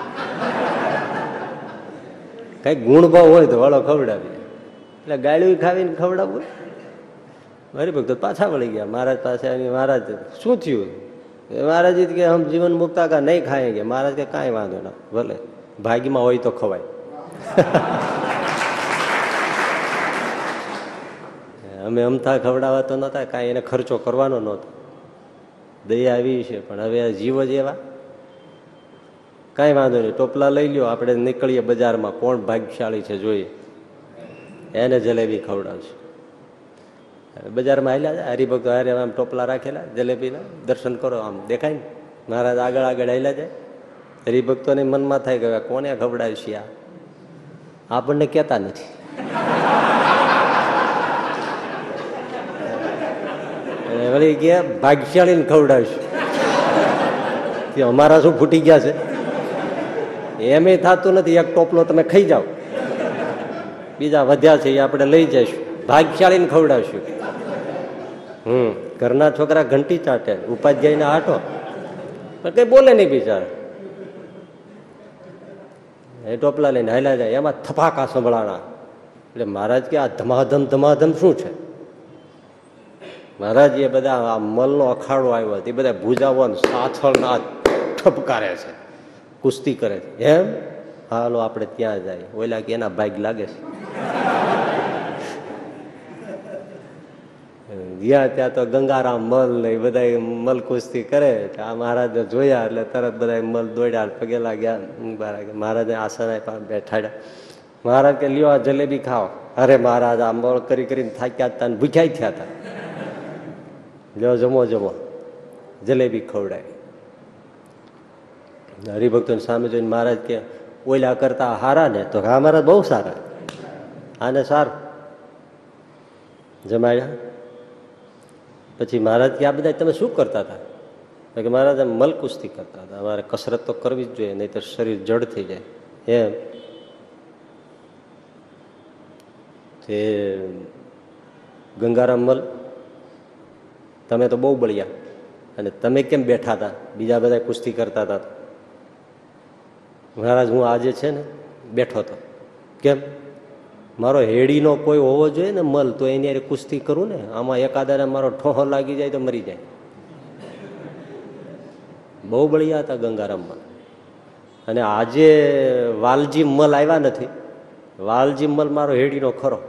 છે કઈ ગુણભાવ હોય તો વાળો ખવડાવીએ એટલે ગાળ્યું ખાવીને ખવડાવવું હરિભક્તો પાછા વળી ગયા મહારાજ પાસે આવીને મહારાજ શું થયું મહારાજ કે હમ જીવન મુક્તા કા નહીં ખાएंगे મહારાજ કે કાંઈ વાંધો ના, ભલે. ભાગ્યમાં હોય તો ખવાય. અમે અમથા ખવડાવવા તો નતા કાંઈ એને ખર્ચો કરવાનો નહોતો. દયા આવી છે, પણ હવે આ જીવ જ એવા. કાંઈ વાંધો નહીં, ટોપલા લઈ લ્યો, આપણે નીકળીએ બજારમાં. કોણ ભાગ્યશાળી છે જોઈએ. એને જલેબી ખવડાવશે. બજારમાં હાલ્યા જાય હરિભક્તો હારે આમ ટોપલા રાખેલા, જલેબીના, દર્શન કરો, આમ દેખાય ને? મહારાજ આગળ આગળ હાલ્યા જાય હરિભક્તોને મનમાં થાય કે કોને ખવડાવશે આ? આપણને કહેતા નથી. વળી ગયા ભાગ્યશાળીને ખવડાવશું. તે અમારા શું ફૂટી ગયા છે? એમે થતું નથી, એક ટોપલો તમે ખાઈ જાઓ. બીજા વધ્યા છે, એ આપણે લઈ જઈશું. ભાગ્યશાળીને ખવડાવશું. હમ. ઘરના છોકરા ઘંટી ચાટે, ઉપાધ્યાયને આટો પણ કઈ બોલે નહીં બિચારા. એ ટોપલા લઈને હાલ્યા જાય, એમાં થપાકા સંભળાણા. એટલે મહારાજ કે, આ ધમાધમ ધમાધમ શું છે? મહારાજ એ બધા આ મલનો અખાડો આવ્યો તે બધા ભૂજાઓ સાથળના ઠપકારે છે, કુસ્તી કરે છે. એમ? હાલો, આપણે ત્યાં જાય. ઓલા કે એના ભાગ લાગે છે. ગયા ત્યાં તો ગંગારામ મલ ને એ બધા મલ કુસ્તી કરે આ મહારાજે જોયા એટલે તરત બધા મલ દોડ્યા પગે લાગ્યા મહારાજને આસન આપ્યા બેઠાડ્યા. મહારાજ કે, લ્યો આ જલેબી ખાઓ. અરે મહારાજ, આ મળ કરી કરીને થાક્યા હતા ને ભૂખ્યા થયા હતા લ્યો, જમો જમો. જલેબી ખવડાય હરિભક્તો સામે જોઈને મહારાજ કે ઓલા કરતા હારા ને તો હા મહારાજ બહુ સારા. આને સારું. જમાડ્યા. પછી મહારાજ કે, આ બધા તમે શું કરતા હતા? કે, મહારાજ, આમ મલ કુસ્તી કરતા હતા. અમારે કસરત તો કરવી જ જોઈએ નહીં તો શરીર જડ થઈ જાય. એમ. તે ગંગારામ મલ, તમે તો બહુ બળ્યા. અને તમે કેમ બેઠા હતા? બીજા બધા કુસ્તી કરતા હતા. મહારાજ, હું આજે છે ને, બેઠો હતો. કેમ? મારો હેડીનો કોઈ હોવો જોઈએ ને મલ, તો એની અરે કુસ્તી કરું ને, આમાં એકાદાને મારો ઠોહો લાગી જાય તો મરી જાય. બહુ બળિયા હતા ગંગારામમાં. અને આજે વાલજી મલ આવ્યા નથી. વાલજી મલ મારો હેડીનો ખરો.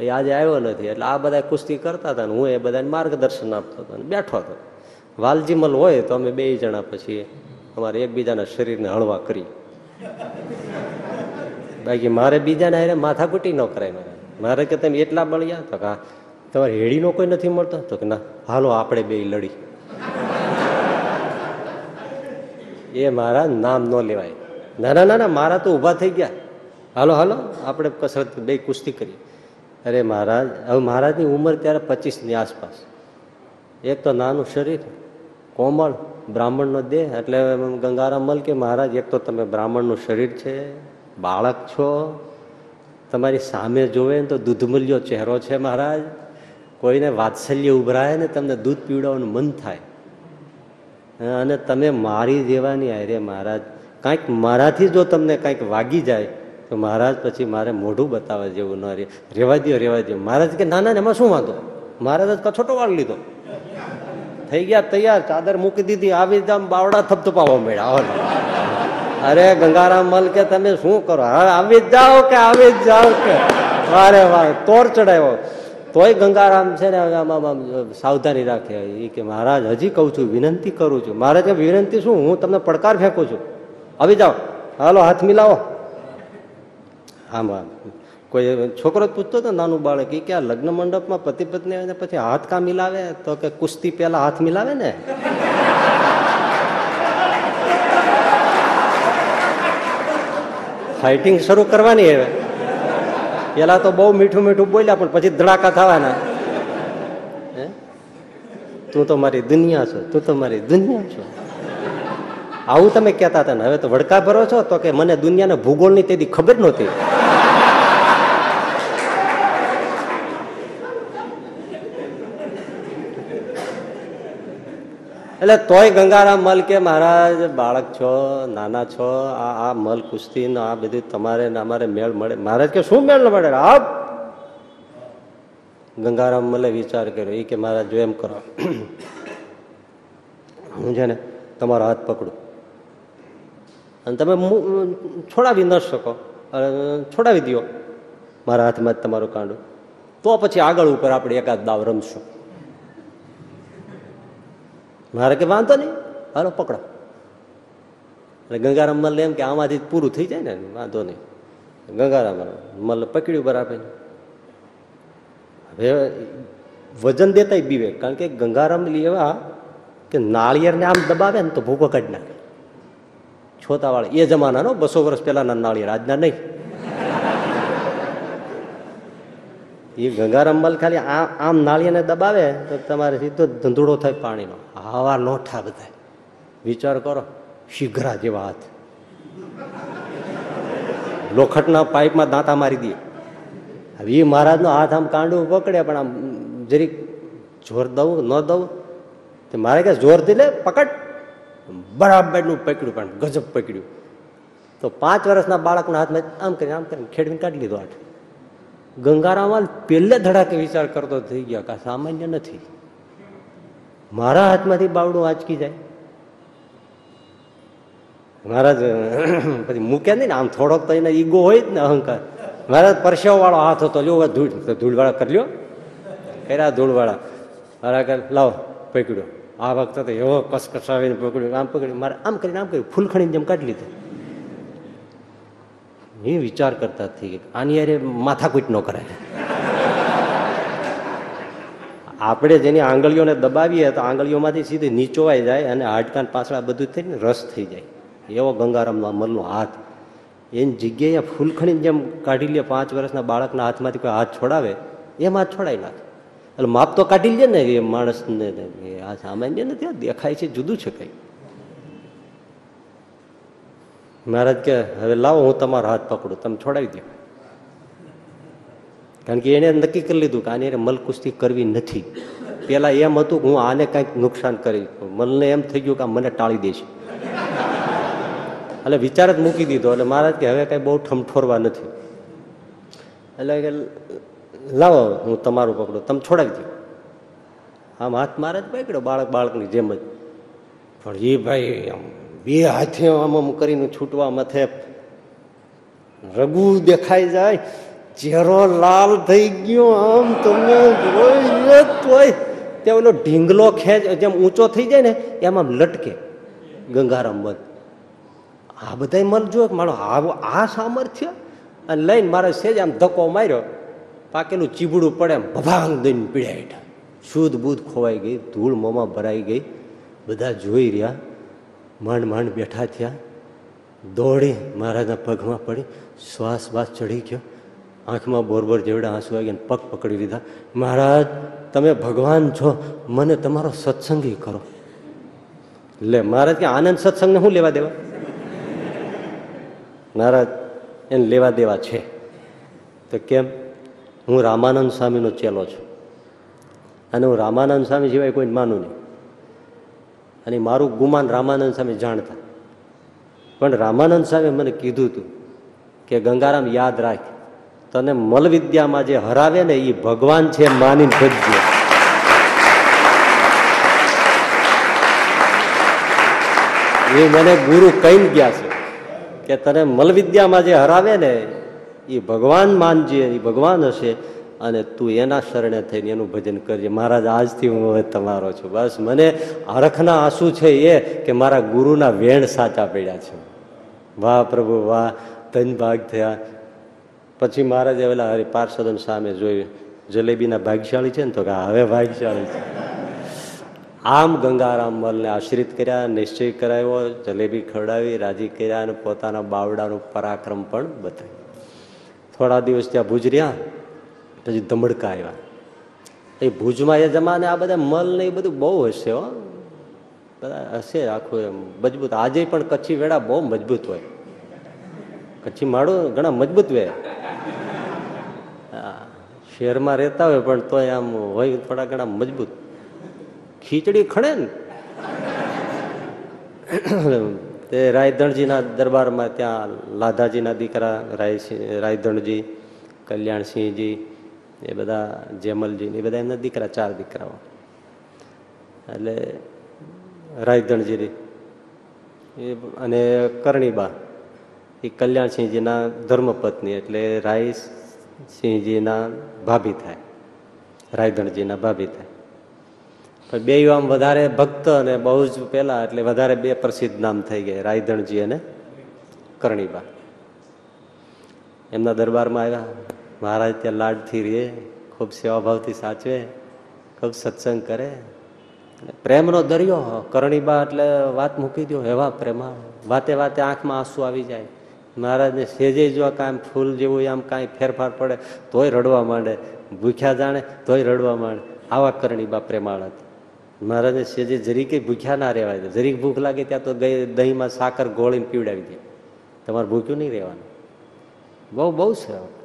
એ આજે આવ્યો નથી, એટલે આ બધા કુસ્તી કરતા હતા ને હું એ બધાને માર્ગદર્શન આપતો હતો અને બેઠો હતો. વાલજી મલ હોય તો અમે બે જણા પછી અમારે એકબીજાના શરીરને હળવા કરી બાકી મારે બીજાને હારે માથાકૂટી ન કરાય મારે. મારે કે તમે એટલા બળ્યા? તો કા તમારે હેડીનો કોઈ નથી મળતો? તો કે ના, હાલો આપણે બે લડી. એ મારા નામ ન લેવાય. ના ના ના ના મારા તો ઊભા થઈ ગયા. હાલો હાલો, આપણે કસરત બે કુસ્તી કરી અરે મહારાજ, હવે મહારાજની ઉંમર ત્યારે પચીસની આસપાસ. એક તો નાનું શરીર, કોમળ, બ્રાહ્મણનો દેહ, એટલે ગંગારામ મલ કે, મહારાજ, એક તો તમે બ્રાહ્મણનું શરીર છે. બાળક છો, તમારી સામે જોવે ને તો દૂધમૂલ્યો ચહેરો છે મહારાજ. કોઈને વાત્સલ્ય ઉભરાય ને તમને દૂધ પીવડાવવાનું મન થાય. અને તમે મારી દેવાની અરે મહારાજ. કાંઈક મારાથી જો તમને કાંઈક વાગી જાય, તો મહારાજ પછી મારે મોઢું બતાવવા જેવું ન રહે. રેવા દો રેવા દો મહારાજ કે, ના ના એમાં શું વાંધો? મહારાજ જ કછોટો વાળ લીધો. થઈ ગયા, તૈયાર. ચાદર મૂકી દીધી. આવી રીતે આમ બાવડા થપથપાવા મળ્યા. અરે ગંગારામ મલ કે તમે શું કરો? હા આવી જ જાઓ કે આવી જ જાઓ કે? વારે વારે તોર ચડાવ્યો તોય ગંગારામ છે ને આમ સાવધાની રાખે. એ કે મહારાજ, હજી કહું છું, વિનંતી કરું છું. મહારાજ કે વિનંતી શું? હું તમને પડકાર ફેંકું છું. આવી જાઓ. હાલો, હાથ મિલાવો. આમ કોઈ છોકરો પૂછતો હતો નાનું બાળક એ કે આ લગ્ન મંડપમાં પતિ પત્ની પછી હાથ કા મિલાવે? તો કે કુસ્તી પેલા હાથ મિલાવે ને? ફાઇટિંગ શરૂ કરવાની હવે. પેલા તો બહુ મીઠું મીઠું બોલ્યા, પણ પછી ધડાકા થવાના. તું તો મારી દુનિયા છો, તું તો મારી દુનિયા છો. આવું તમે કહેતા હતા ને, હવે તો વડકા ભરો છો, તો કે મને દુનિયાના ભૂગોળની તેથી ખબર નહોતી. એટલે તોય ગંગારામ મલ કે મહારાજ, બાળક છો, નાના છો, આ આ મલ કુસ્તી આ બધું તમારે અમારે મેળ મળે. મહારાજ કે, શું મેળ મળે? આપ! ગંગારામ મલે વિચાર કર્યો. એ કે, મહારાજ, જો એમ કરો. હું છે ને તમારો હાથ પકડું. અને તમે છોડાવી ન શકો. છોડાવી દો મારા હાથમાં જ તમારું કાંડું. તો પછી આગળ ઉપર આપણે એકાદ દાવ રમશું. મારે કે વાંધો નહીં. હાલો, પકડો. એટલે ગંગારામ મલ એમ કે આમાંથી પૂરું થઈ જાય ને, વાંધો નહીં. ગંગારામ મલ પકડ્યું બરાબર. હવે વજન દેતાય બીવે, કારણ કે ગંગારામ એવા કે નાળિયેરને આમ દબાવે ને તો ભૂકો કાઢી નાખે. છોતાવાળા એ જમાનાનો બસો વર્ષ પહેલાના નાળિયેર, આજના નહીં. એ ગંગારામ મલ ખાલી આમ નાળિયેરને દબાવે તો તમારે સીધો ધંધુડો થાય પાણીનો. હવા લોઠા બધા. વિચાર કરો, શીઘ્રા જેવા હાથ લોખંડના પાઇપમાં દાંતા મારી દે હવે એ મહારાજનો હાથ આમ કાંડું પકડે પણ આમ જરીક જોર દઉં, ન દઉં, તે મારે કે જોર લે, પકડ. બરાબરનું પકડ્યું, પણ ગજબ પકડ્યું. તો પાંચ વર્ષના બાળકના હાથમાં આમ કરીને આમ કરીને ખેડવીને કાઢી લીધો હાથ. ગંગારામાં પહેલે ધડાકે વિચાર કરતો થઈ ગયો, કે સામાન્ય નથી. મારા હાથમાંથી બાવડું આંચકી જાય. મહારાજ, પછી મૂક્યા નહીં ને, આમ થોડોક તો એને ઈગો હોય જ ને અહંકાર. મહારાજ પરસેવ વાળો હાથ હતો, લ્યો ધૂળ ધૂળવાળા કરી, લ્યો. કર્યા ધૂળવાળા. મારા લાવો, પકડ્યો. આ વખતે તો એવો કસકસાવીને પકડ્યું. આમ પકડ્યું. મારે આમ કરીને આમ કર્યું, ફૂલખણીને જેમ કાઢી લીધું. એ વિચાર કરતા થઈ ગયા આની યારે માથાકૂટ ન કરાય. આપણે જેની આંગળીઓને દબાવીએ તો આંગળીઓમાંથી સીધી નીચોવાઈ જાય અને હાડકાન પાછળ બધું થઈને રસ થઈ જાય. એવો ગંગારામનો અમલનો હાથ. એની જગ્યાએ ફૂલખણી જેમ કાઢી લે પાંચ વર્ષના બાળકના હાથમાંથી કોઈ હાથ છોડાવે, એમ હાથ છોડાવી નાખે એટલે માપ તો કાઢી લે ને એ માણસને આ સામાન્ય ને ત્યાં દેખાય છે, જુદું છે કઈ. મહારાજ કે, હવે લાવો, હું તમારો હાથ પકડું, તમે છોડાવી દો કારણ કે એને નક્કી કરી લીધું કે આને એને મલકુસ્તી કરવી નથી. પેલા એમ હતું કે હું આને કંઈક નુકસાન કરી મલને એમ થઈ ગયું કે આ મને ટાળી દેશે. એટલે વિચાર જ મૂકી દીધો. એટલે મહારાજ કે હવે કઈ બહુ ઠમઠોરવા નથી. એટલે કે લાવો, હું તમારું પકડું. તમે છોડાવી દો આમ હાથ મહારાજ પકડ્યો, બાળક બાળકની જેમ જ. પણ એ ભાઈ આમ બે હાથે આમ આમ કરીને છૂટવા મથે રઘુ દેખાઈ જાય. ચહેરો લાલ થઈ ગયો, આમ તમે જોઈએ તોય. ત્યાં ઓલો ઢીંગલો ખેંચ, જેમ ઊંચો થઈ જાય ને, એમ આમ લટકે. ગંગારામ મલ આ બધા મન જો મારો આ આ સામર્થ્ય? અને લઈને મારે સેજ આમ ધક્કો માર્યો. પાકેલું ચીબડું પડે એમ ભભાંગ દઈને પીડ્યા શુદ્ધ બુદ્ધ ખોવાઈ ગઈ, ધૂળ મોમાં ભરાઈ ગઈ. બધા જોઈ રહ્યા, માંડ માંડ બેઠા થયા. દોડી મહારાજના પગમાં પડી શ્વાસ વાસ ચડી ગયો. આંખમાં બોરબોર જેવડા આંસુ આવી ગયા પગ પકડી લીધા. મહારાજ, તમે ભગવાન છો. મને તમારો સત્સંગી કરો. લે, મહારાજ, કે આનંદ સત્સંગને શું લેવા દેવા? મહારાજ, એને લેવા દેવા છે. તો કેમ? હું રામાનંદ સ્વામીનો ચેલો છું. અને હું રામાનંદ સ્વામી સિવાય કોઈ માનું નહીં. અને મારું ગુમાન રામાનંદ સ્વામી જાણતા. પણ રામાનંદ સ્વામી મને કીધું હતું કે, ગંગારામ, યાદ રાખ. તને મલ વિદ્યામાં જે હરાવે ને એ ભગવાન છે માની ભજજો. એ મને ગુરુ કહીને ગયા છે કે તને મલ વિદ્યામાં જે હરાવે ને એ ભગવાન માનજે એ ભગવાન હશે અને તું એના શરણે થઈને એનું ભજન કરજે. મહારાજ, આજથી હું હવે તમારો છું. બસ મને હરખના આંસુ છે એ કે મારા ગુરુના વેણ સાચા પડ્યા છે. વાહ પ્રભુ, વાહ. ધન ભાગ થયા. પછી મહારાજે પેલા હરી પાર્ષદન સામે જોયું. જલેબીના ભાગ્યશાળી છે ને તો કે હવે ભાગ્યશાળી છે. આમ ગંગારામ મલને આશ્રિત કર્યા, નિશ્ચય કરાવ્યો, જલેબી ખવડાવી, રાજી કર્યા અને પોતાના બાવડાનું પરાક્રમ પણ બતાવ્યું. થોડા દિવસ ત્યાં ભુજ રહ્યા, પછી ધમડકા આવ્યા. એ ભુજમાં એ જમાને આ બધા મલ ને એ બધું બહુ હશે હો. બધા હશે આખું એમ મજબૂત. આજે પણ કચ્છી વેડા બહુ મજબૂત હોય. કચ્છી માળો ઘણા મજબૂત વે. શહેરમાં રહેતા હોય પણ તોય આમ હોય થોડા ઘણા મજબૂત. ખીચડી ખણે ને. તે રાયધણજીના દરબારમાં ત્યાં લાધાજીના દીકરા રાય રાયધણજી, કલ્યાણસિંહજી, એ બધા જેમલજી એ બધા એમના દીકરા, ચાર દીકરાઓ. એટલે રાયધણજી અને કરણીબા. એ કલ્યાણસિંહજીના ધર્મપત્ની એટલે રાયસિંહજીના ભાભી થાય. રાયધણજીના ભાભી થાય. પણ બે આમ વધારે ભક્ત અને બહુ જ પહેલાં એટલે વધારે બે પ્રસિદ્ધ નામ થઈ ગયા, રાયધણજી અને કરણીબા. એમના દરબારમાં આવ્યા, મહારાજ, ત્યાં લાડથી રહે ખૂબ સેવાભાવથી સાચવે, ખૂબ સત્સંગ કરે. પ્રેમનો દરિયો, કરણીબા એટલે વાત મૂકી દો એવા પ્રેમા, વાતે વાતે આંખમાં આંસુ આવી જાય. મહારાજને સેજે જો કાંઈ ફૂલ જેવું આમ કાંઈ ફેરફાર પડે, તોય રડવા માંડે. ભૂખ્યા જાણે તોય રડવા માંડે. આવા કરણીબા પ્રેમાળ હતી. મહારાજને સેજે જરીકે ભૂખ્યા ના રહેવાય. જરીક ભૂખ લાગે ત્યાં તો દહીંમાં સાકર ગોળીને પીવડાવી દે. તમારે ભૂખ્યું નહીં રહેવાનું. બહુ બહુ છે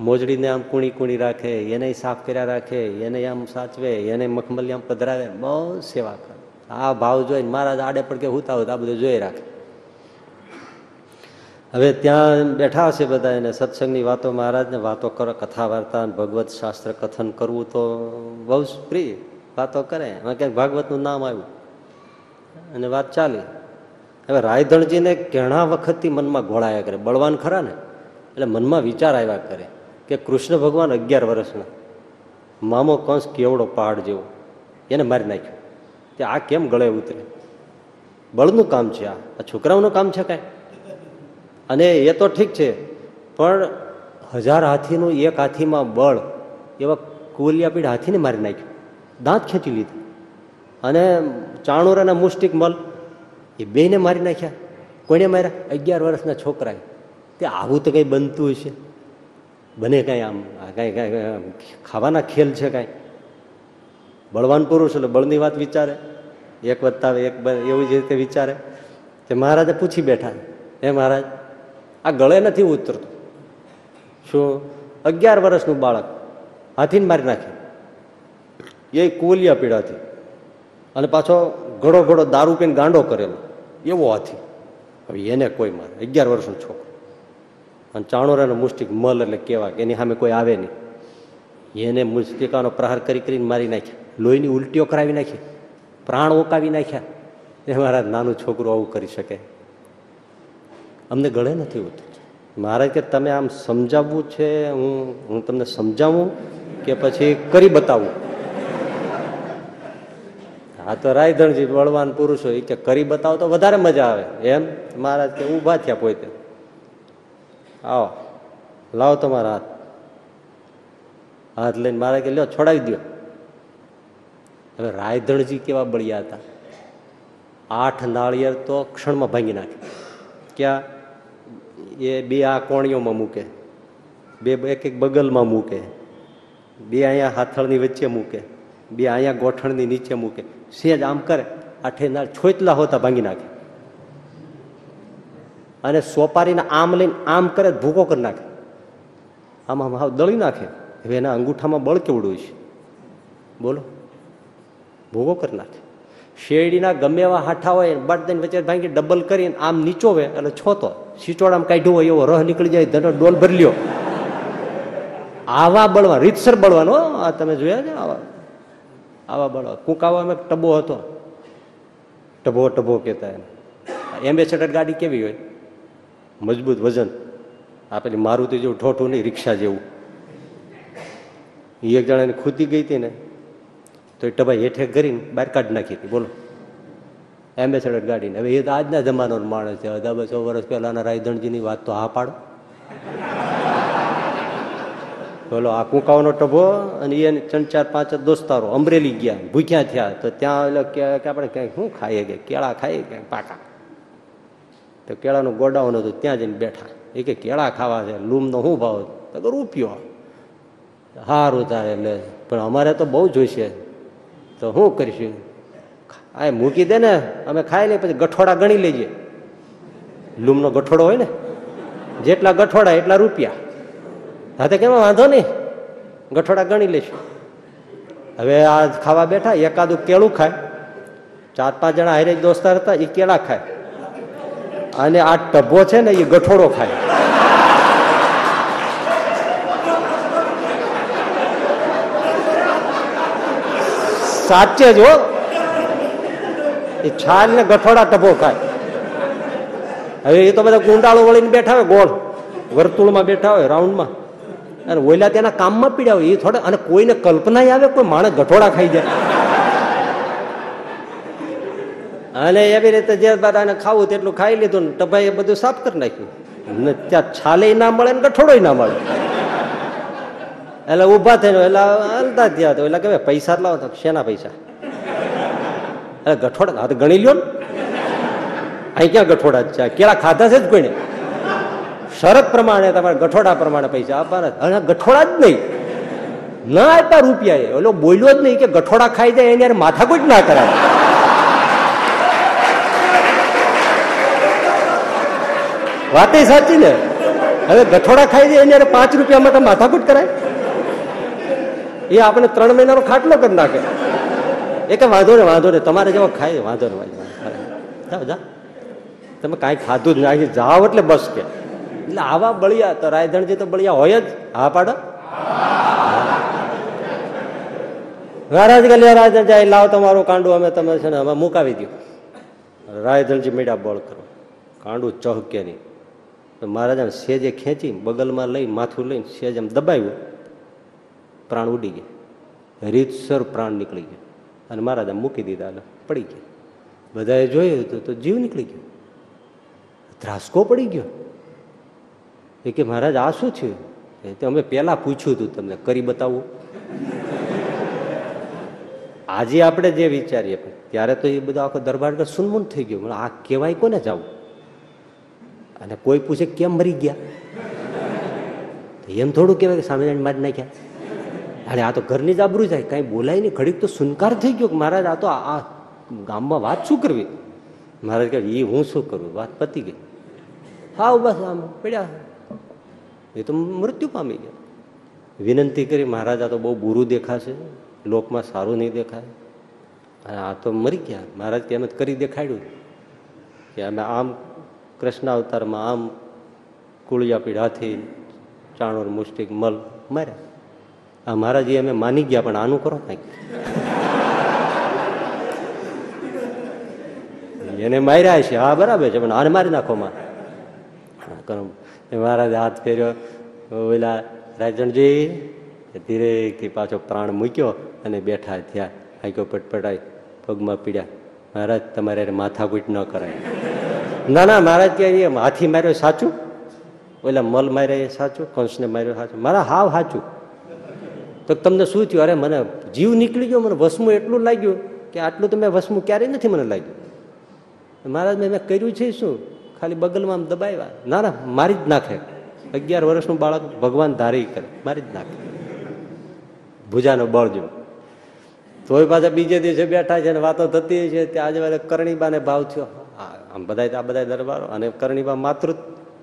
મોજડીને આમ કુણી કુણી રાખે, એને સાફ કર્યા રાખે, એને આમ સાચવે, એને મખમલી આમ પધરાવે. બહુ સેવા કરે. આ ભાવ જોઈને મહારાજ આડે પડકે હુતા હોત, આ બધું જોઈ રાખે. હવે ત્યાં બેઠા હશે બધા એને સત્સંગની વાતો, મહારાજને વાતો કરો, કથા વાર્તા ભગવત શાસ્ત્ર કથન કરવું તો બહુ જ પ્રિય. વાતો કરે. એમાં ક્યાંક ભાગવતનું નામ આવ્યું. અને વાત ચાલી. હવે રાયધણજીને ઘણા વખતથી મનમાં ઘોળાયા કરે. બળવાન ખરા ને? એટલે મનમાં વિચાર આવ્યા કરે કે કૃષ્ણ ભગવાન અગિયાર વર્ષના. મામો કંસ કેવડો પહાડ જેવો. એને મારી નાખ્યો. કે આ કેમ ગળે ઉતરે? બળનું કામ છે આ છોકરાઓનું કામ છે કાંઈ? અને એ તો ઠીક છે, પણ હજાર હાથીનું એક હાથીમાં બળ, એવા કુલિયાપીડ હાથીને મારી નાખ્યું. દાંત ખેંચી લીધું. અને ચાણુર અને મુષ્ટિક મલ, એ બેને મારી નાખ્યા. કોઈને માર્યા? અગિયાર વર્ષના છોકરાએ. તે આવું તો કંઈ બનતું હશે? બને કાંઈ આમ કાંઈ કાંઈ ખાવાના ખેલ છે કાંઈ? બળવાન પુરુષ એટલે બળની વાત વિચારે. એક વધતા એક એવી જ રીતે વિચારે. તે મહારાજે પૂછી બેઠા. હે મહારાજ આ ગળે નથી ઉતરતું. શું? અગિયાર વર્ષનું બાળક હાથીને મારી નાખે. એ કોલિયા પીડાથી. અને પાછો ઘડો ઘડો દારૂ પીને ગાંડો કરેલો. એવો હાથી. હવે એને કોઈ મારે. અગિયાર વર્ષનો છોકરો. અને ચાણોરાનો મુષ્ટિક મલ એટલે કેવા એની સામે કોઈ આવે નહીં. એને મુસ્ટિકાનો પ્રહાર કરી કરીને મારી નાખ્યા. લોહીની ઉલટીઓ કરાવી નાખી. પ્રાણ ઓકાવી નાખ્યા. એ મારા નાનું છોકરું આવું કરી શકે. અમને ગળે નથી ઉતરતું. મહારાજ કે તમે આમ સમજાવવું છે, હું હું તમને સમજાવું કે પછી કરી બતાવું? હા તો રાયધણજી બળવાન પુરુષો હોય કે કરી બતાવો તો વધારે મજા આવે. એમ? મહારાજ કે ઊભા થયા પોતે. આવો, લાવો તમારા હાથ. હાથ લઈને મારે કે લ્યો, છોડાવી દો હવે રાયધણજી કેવા બળિયા હતા. આઠ નાળિયેર તો ક્ષણમાં ભાંગી નાખે ક્યાં? એ બે આ કોણીઓમાં મૂકે. બે એક એક બગલમાં મૂકે. બે અહીંયા હાથળની વચ્ચે મૂકે. બે અહીંયા ગોઠણની નીચે મૂકે. સેજ આમ કરે. આઠે નાળ છોતલા હોતા ભાંગી નાખે. અને સોપારીને આમ લઈને આમ કરે, ભૂકો કરી નાખે. આમ આમ હાવ દળી નાખે. હવે એના અંગૂઠામાં બળ કેવડું છે બોલો. ભૂકો કરી નાખે. શેરડીના ગમે એવા હાઠા હોય બટ દઈને વચ્ચે ભાંગી ડબલ કરીને આમ નીચોવે એટલે છોતો. સિચોડામાં કાઢ્યો હોય એવો રહ નીકળી જાય, ધનો ડોલ ભરી આવા બળવા, રીતસર બળવાનો આ તમે જોયા છે આવા. આવા બળવા. કુંકાવામાં ટબો હતો. ટબો ટબો કહેતા એને. એમ્બેસેડર ગાડી કેવી હોય? મજબૂત વજન. આ પેલી મારુતિ જેવું ઠોઠું નહીં, રિક્ષા જેવું. એક જણાને ખૂતી ગઈ હતી ને. તો એ ટભાઈ હેઠે કરીને બહાર કાઢી નાખી હતી. બોલો. એમ્બેસેડર ગાડીને. હવે એ તો આજના જમાનાનો માણસ છે. અધા બસો વર્ષ પહેલાના રાયધણજીની વાત તો હા પાડો. બોલો, આ કુંકાવાનો ટભો અને એને ત્રણ ચાર પાંચ દોસ્તારો અમરેલી ગયા, ભૂખ્યા થયા. તો ત્યાં એટલે કે આપણે ક્યાંક શું ખાઈએ કે? કેળા ખાઈએ ક્યાંક પાકા? તો કેળાનું ગોડાઉન હતું, ત્યાં જઈને બેઠા. એ કે કેળા ખાવા છે, લૂમનો શું ભાવ? તો કે રૂપિયો. સારું તારે એટલે. પણ અમારે તો બહુ જોઈશે. તો શું કરીશું? આ મૂકી દે ને, અમે ખાઈ લઈએ, પછી ગઠોડા ગણી લઈએ લૂમનો ગઠોડો હોય ને, જેટલા ગઠોડા એટલા રૂપિયા. હા, તો કેમ વાંધો નહીં. ગઠોડા ગણી લઈશું. હવે આ ખાવા બેઠા, એકાદું કેળું ખાય. ચાર પાંચ જણા હારે દોસ્તાર હતા એ કેળા ખાય. અને આ ટભો છે ને એ ગઠોડો ખાય. સાચે જ હો. એ છાલ ને ગઠોડા ટભો ખાય. હવે એ તો બધા કુંડાળો વળીને બેઠા હોય, ગોળ. વર્તુળમાં બેઠા હોય, રાઉન્ડમાં. અને ઓઈલા તેના કામમાં પીડ્યા હોય, એ થોડા અને કોઈને કલ્પના આવે કોઈ માણસ ગઠોડા ખાઈ જાય. અને એવી રીતે જે બધાને ખાવું તેટલું ખાઈ લીધું ને ટભાઈ બધું સાફ કરી નાખ્યું. ને ત્યાં છાલે ના મળે ને ગઠોડો ના મળે. એટલે ઊભા થઈને એટલે હલતા થયા તો એટલે કે પૈસા લાવો તો શેના પૈસા? એટલે ગઠોડા હા તો ગણી લ્યો ને. અહીં ક્યાં ગઠોડા જ છે? કેળા ખાધા છે જ કોઈને? શરત પ્રમાણે તમારે ગઠોડા પ્રમાણે પૈસા આપવાના ગઠોડા જ નહીં. ના આપ્યા રૂપિયા એ ઓલો બોલ્યો જ નહીં કે ગઠોડા ખાઈ જાય એને માથાકૂટ ના કરાય. વાત સાચી ને? હવે ગઠોડા ખાઈ જાય એને પાંચ રૂપિયામાં માટે માથાકૂટ કરાય? એ આપણે ત્રણ મહિનાનો ખાટલો કરી નાખે. એ કે વાંધો ને વાંધો ને તમારે જેવો ખાય, વાંધો ને વાંધો જા તમે કાંઈ ખાધું જ નાખી જાઓ એટલે બસ કે. એટલે આવા બળિયા તો રાયધણજી તો બળિયા હોય જ. હા, પાડો. મહારાજ કે લે રાયધણ જાય, લાવ તમારું કાંડું, અમે તમે છે ને અમે મુકાવી દઉં. રાયધણજી મીડા બળ કરો. કાંડું ચહકે નહીં. મહારાજાને સેજે ખેંચી બગલમાં લઈ માથું લઈને સેજ એમ દબાવ્યું. પ્રાણ ઉડી ગયા. રીતસર પ્રાણ નીકળી ગયા. અને મહારાજા મૂકી દીધા પડી ગયા. બધાએ જોયું હતું તો જીવ નીકળી ગયો. ધ્રાસકો પડી ગયો. એ કે, મહારાજ, આ શું થયું તો અમે પહેલા પૂછ્યું હતું તમને, કરી બતાવવું આજે આપણે જે વિચારીએ ત્યારે તો એ બધો આખો દરબાર સુનમુન થઈ ગયો. આ કહેવાય કોને જવું? અને કોઈ પૂછે, કેમ મરી ગયા? એમ થોડું કહેવાય કે, સ્વામિનારાયણ મારી નાખ્યા. અરે આ તો ઘરની જ આબરું જાય, કાંઈ બોલાય નહીં. ઘડીક તો સુનકાર થઈ ગયો કે મહારાજ, આ તો આ ગામમાં વાત શું કરવી? મહારાજ કહે એ હું શું કરું? વાત પતી ગઈ. હા બસ આમ પડ્યા. એ તો મૃત્યુ પામી ગયા. વિનંતી કરી, મહારાજ, આ તો બહુ બુરું દેખાશે. લોકમાં સારું નહીં દેખાય. અને આ તો મરી ગયા. મહારાજ કે એમ કરી દેખાડ્યું કે અમે આમ કૃષ્ણ અવતારમાં આમ કુળિયા પીઢાથી ચાણોર મુષ્ટિક મલ માર્યા. આ મહારાજ અમે માની ગયા પણ આનું કરો કંઈક. એને માર્યા છે, હા, બરાબર છે, પણ આને મારી નાખો માં. કરો. મહારાજ હાથ ફેર્યો. ઓલા રાજણજી ધીરેથી પાછો પ્રાણ મૂક્યો અને બેઠા થયા. આઈકો પટપટાઈ, પગમાં પીડ્યા. મહારાજ, તમારે માથાકૂટ ન કરાય. ના ના, મહારાજ કે હાથી માર્યો સાચું? ઓલા મલ માર્યા એ સાચું? કંસને માર્યો સાચું? મારા હાવ સાચું. તો તમને શું થયું? અરે મને જીવ નીકળી ગયો, મને વસમું એટલું લાગ્યું કે આટલું તો મેં વસમું ક્યારેય નથી મને લાગ્યું. મહારાજ મેં કર્યું છે શું? ખાલી બગલમાં આમ દબાવ્યા. ના ના, મારી જ નાખે. અગિયાર વર્ષનું બાળક ભગવાન ધારી કરે. મારી જ નાખે. ભુજાનો બળ જેવું. તોય પાછા બીજે દિવસે બેઠા છે અને વાતો થતી છે ત્યાં આજે કરણીબાને ભાવ થયો. આમ બધા આ બધા દરબારો. અને કરણીબા માતૃ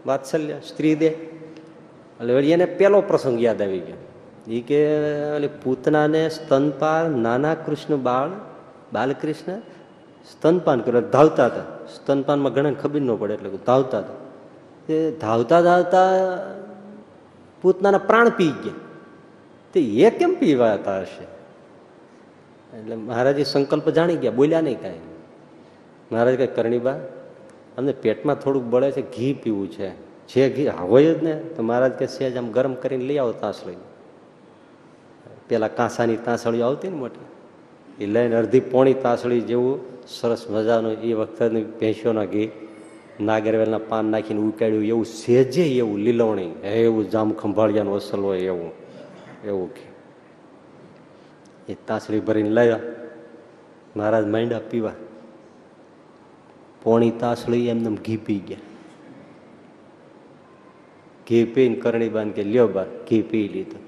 વાત્સલ્ય સ્ત્રી દે એટલે એને પેલો પ્રસંગ યાદ આવી ગયો. એ કે પૂતનાને સ્તનપાન નાના કૃષ્ણ બાળ, બાલકૃષ્ણ સ્તનપાન કરે, ધાવતા હતા. સ્તનપાનમાં ઘણા ખબર ન પડે એટલે ધાવતા હતા. તે ધાવતા ધાવતા પૂતનાના પ્રાણ પી ગયા. તે એ કેમ પીવાતા હશે? એટલે મહારાજે સંકલ્પ જાણી ગયા, બોલ્યા નહીં કાંઈ. મહારાજ કહે કરણીબા અમને પેટમાં થોડુંક બળે છે, ઘી પીવું છે. જે ઘી હોય જ ને, તો મહારાજ કે સેજ આમ ગરમ કરીને લઈ આવો તાંસળી પેલા કાંસાની તાંસળીઓ આવતી ને મોટી, એ લઈને અડધી પોણી તાંસળી જેવું સરસ મજાનું એ વખતની ભેંસોના ઘી, નાગરવેલના પાન નાખીને ઉકાળ્યું, એવું સેજે એવું લીલવણી એવું જામ ખંભાળિયાનું અસલ હોય એવું એવું ઘી એ તાંસળી ભરીને લાવ્યા, મહારાજ માંડ્યા પીવા. પોણી તાસળી એમને ઘી પી ગયા. ઘી પીને કરણી બાંધ કે લ્યો બા ઘી પી લીધું.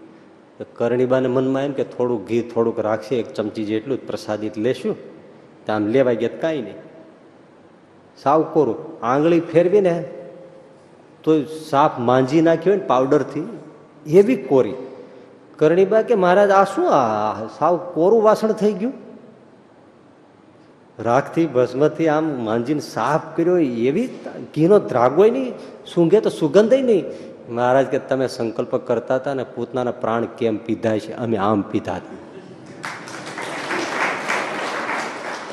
કરણીબાને મનમાં એમ કે થોડુંક ઘી થોડુંક રાખશે, એક ચમચી જેટલું જ પ્રસાદિત લેશું. તો આમ લેવાઈ ગયા કાંઈ નહીં. સાવ કોરું. આંગળી ફેરવી ને તો સાફ માંજી નાખ્યો હોય ને પાવડરથી, એવી કોરી. કરણીબા કે મહારાજ, આ શું આ સાવ કોરું વાસણ થઈ ગયું? રાખથી ભસ્મથી આમ માંજીને સાફ કર્યો, એવી ઘીનો ધ્રાગોય નહીં, સૂંઘે તો સુગંધ નહીં. મહારાજ, કે તમે સંકલ્પ કરતા હતા ને પોતાના પ્રાણ કેમ પીધા છે? અમે આમ પીધા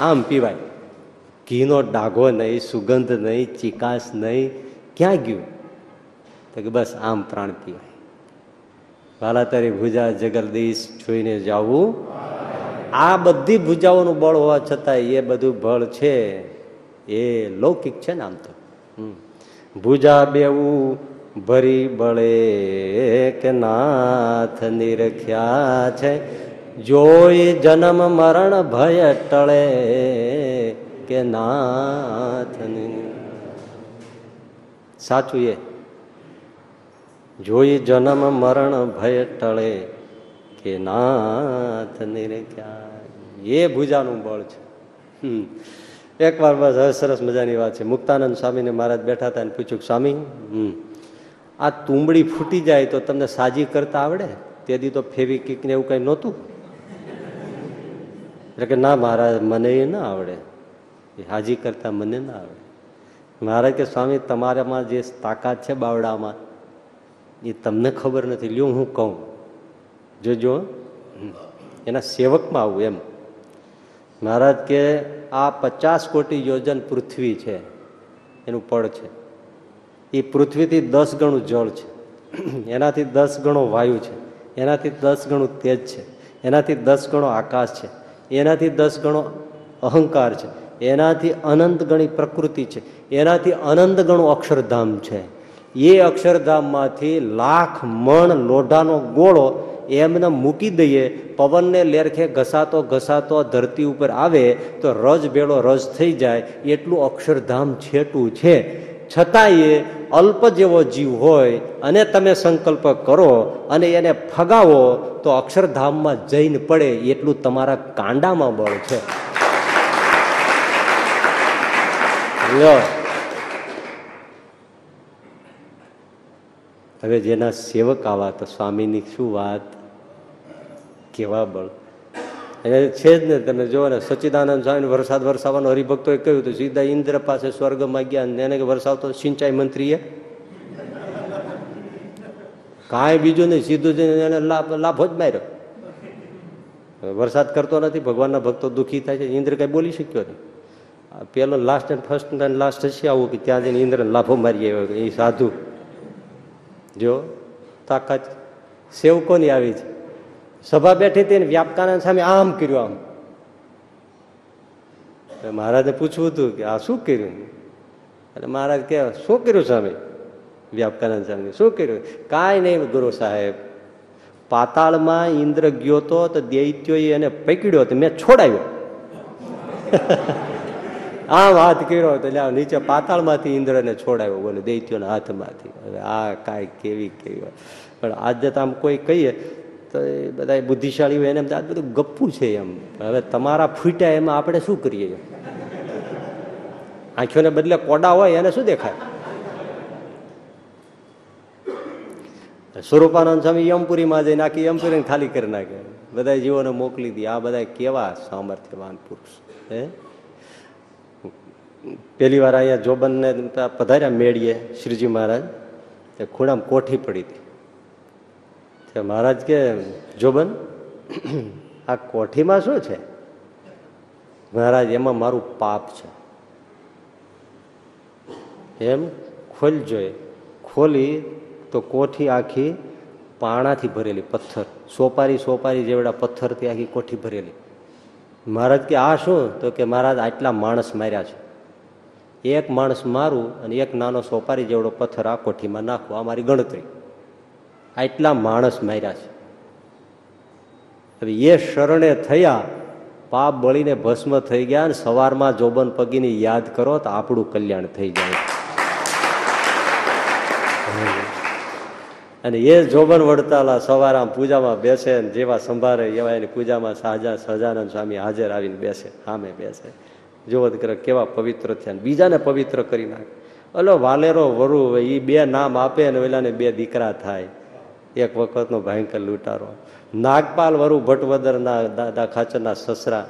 આમ પીવાય. ઘીનો ડાઘો નહીં, સુગંધ નહીં, ચિકાસ નહીં, ક્યાં ગયું? તો કે બસ આમ પ્રાણ પીવાય. વાલાતારી ભૂજા જગરદીશ જોઈને જવું. આ બધી ભુજાઓનું બળ હોવા છતાં એ બધું બળ છે. એ લૌકિક છે ને આમ તો. ભુજા બેવું ભરી બળે કે નાથ નિરખ્યા છે. જોઈ જન્મ મરણ ભય ટળે કે નાથ સાચું એ. જોઈ જન્મ મરણ ભય ટળે કે નાથ નિરખ્યા. એ ભુજાનું બળ છે. હમ. એક વાર બસ સરસ મજાની વાત છે. મુક્તાનંદ સ્વામીને મહારાજ બેઠા હતા અને પૂછ્યું, સ્વામી, હમ આ તુંબડી ફૂટી જાય તો તમને સાજી કરતા આવડે? તેથી તો ફેવિકિક ને એવું કઈ નહોતું. એટલે કે ના, મહારાજ, મને એ ના આવડે. એ હાજી કરતા મને ના આવડે. મહારાજ કે, સ્વામી, તમારામાં જે તાકાત છે બાવડામાં એ તમને ખબર નથી. લ્યો, હું કહું. જોજો. એના સેવકમાં આવું એમ. મહારાજ કે, આ પચાસ કોટી યોજન પૃથ્વી છે. એનું પડ છે. એ પૃથ્વીથી દસ ગણું જળ છે. એનાથી દસ ગણો વાયુ છે. એનાથી દસ ગણું તેજ છે. એનાથી દસ ગણો આકાશ છે. એનાથી દસ ગણો અહંકાર છે. એનાથી અનંત ગણી પ્રકૃતિ છે. એનાથી અનંત ગણું અક્ષરધામ છે. એ અક્ષરધામમાંથી લાખ મણ લોઢાનો ગોળો એમને મૂકી દઈએ, પવનને લેરખે ઘસાતો ઘસાતો ધરતી ઉપર આવે, તો રજ ભેળો રજ થઈ જાય, એટલું અક્ષરધામ છેટું છે. છતાંય અલ્પ જેવો જીવ હોય અને તમે સંકલ્પ કરો અને એને ફગાવો, તો અક્ષરધામમાં જઈને પડે એટલું તમારા કાંડામાં બળ છે. હવે જેના સેવક આવા, તો સ્વામીની શું વાત? કેવા બળ? એને છે જ ને તમે જુઓ ને સચ્ચિદાનંદ સ્વામી વરસાદ વરસાવવાનો હરિભક્તોએ કહ્યું હતું, સીધા ઇન્દ્ર પાસે સ્વર્ગમાં ગયા અને એને વરસાવતો સિંચાઈ મંત્રીએ. કાંઈ બીજું નહીં, સીધું જઈને એને લાભ, લાભો જ માર્યો. વરસાદ કરતો નથી, ભગવાનના ભક્તો દુઃખી થાય છે, ઇન્દ્ર કાંઈ બોલી શક્યો નહીં. પેલો last and first and last હશે આવું કે ત્યાં જઈને ઇન્દ્ર લાભો મારી આવ્યો એ સાધુ. જો તાકાત સેવકોની આવી છે. સભા બેઠી હતી ને વ્યાપકાનંદ સામે આમ કર્યું આમ. મહારાજને પૂછવું હતું કે, આ શું કર્યું? એટલે મહારાજ કે, શું કર્યું સામે વ્યાપકાનંદ સામે શું કર્યું? કાંઈ નહીં ગુરુ સાહેબ. પાતાળમાં ઇન્દ્ર ગયો તો દૈત્યોએ એને પકડ્યો તો મેં છોડાવ્યો આમ હાથ કર્યો તો એટલે આ નીચે પાતાળમાંથી ઇન્દ્રને છોડાવ્યો બોલે, દૈત્યોના હાથમાંથી. હવે આ કાંઈ કેવી કેવી વાત. પણ આજે તો આમ કોઈ કહીએ તો એ બધા બુદ્ધિશાળી હોય એને એમ આ બધું ગપ્પું છે એમ. હવે તમારા ફૂટ્યા એમાં આપણે શું કરીએ? આંખીઓને બદલે કોડા હોય એને શું દેખાય? સ્વરૂપાનંદ સ્વામી યમપુરીમાં જઈને આખી યમપુરીને ખાલી કરી નાખે. બધા જીવોને મોકલી દી. આ બધા કેવા સામર્થ્યવાન પુરુષ, હે? પેલી વાર અહીંયા જોબનને પધાર્યા મેળીએ શ્રીજી મહારાજ. તે ખૂણામાં કોઠી પડી હતી. તે મહારાજ કે, જોબન, આ કોઠીમાં શું છે? મહારાજ, એમાં મારું પાપ છે. એમ? ખોલજો ખોલી તો કોઠી આખી પાણાથી ભરેલી, પથ્થર. સોપારી સોપારી જેવડા પથ્થરથી આખી કોઠી ભરેલી. મહારાજ કે, આ શું? તો કે, મહારાજ, આટલા માણસ માર્યા છે. એક માણસ મારું અને એક નાનો સોપારી જેવડો પથ્થર આ કોઠીમાં નાખું, આ મારી ગણતરી. આટલા માણસ માર્યા છે. હવે એ શરણે થયા, પાપ બળીને ભસ્મ થઈ ગયા અને સવારમાં જોબન પગીની યાદ કરો તો આપણું કલ્યાણ થઈ જાય. અને એ જોબન વડતાલા સવારે આમ પૂજામાં બેસે ને જેવા સંભાળે એવા એની પૂજામાં સહજા સહજાનંદ સ્વામી હાજર આવીને બેસે, સામે બેસે. જોવો કરે કેવા પવિત્ર થયા બીજાને પવિત્ર કરી નાખે. અલો વાલેરો વરુ એ બે નામ આપે ને ઓલાને બે દીકરા થાય. એક વખતનો ભયંકર લૂંટારો. નાગપાલ, વરુ ભટવદરના દાદા ખાચરના સસરા,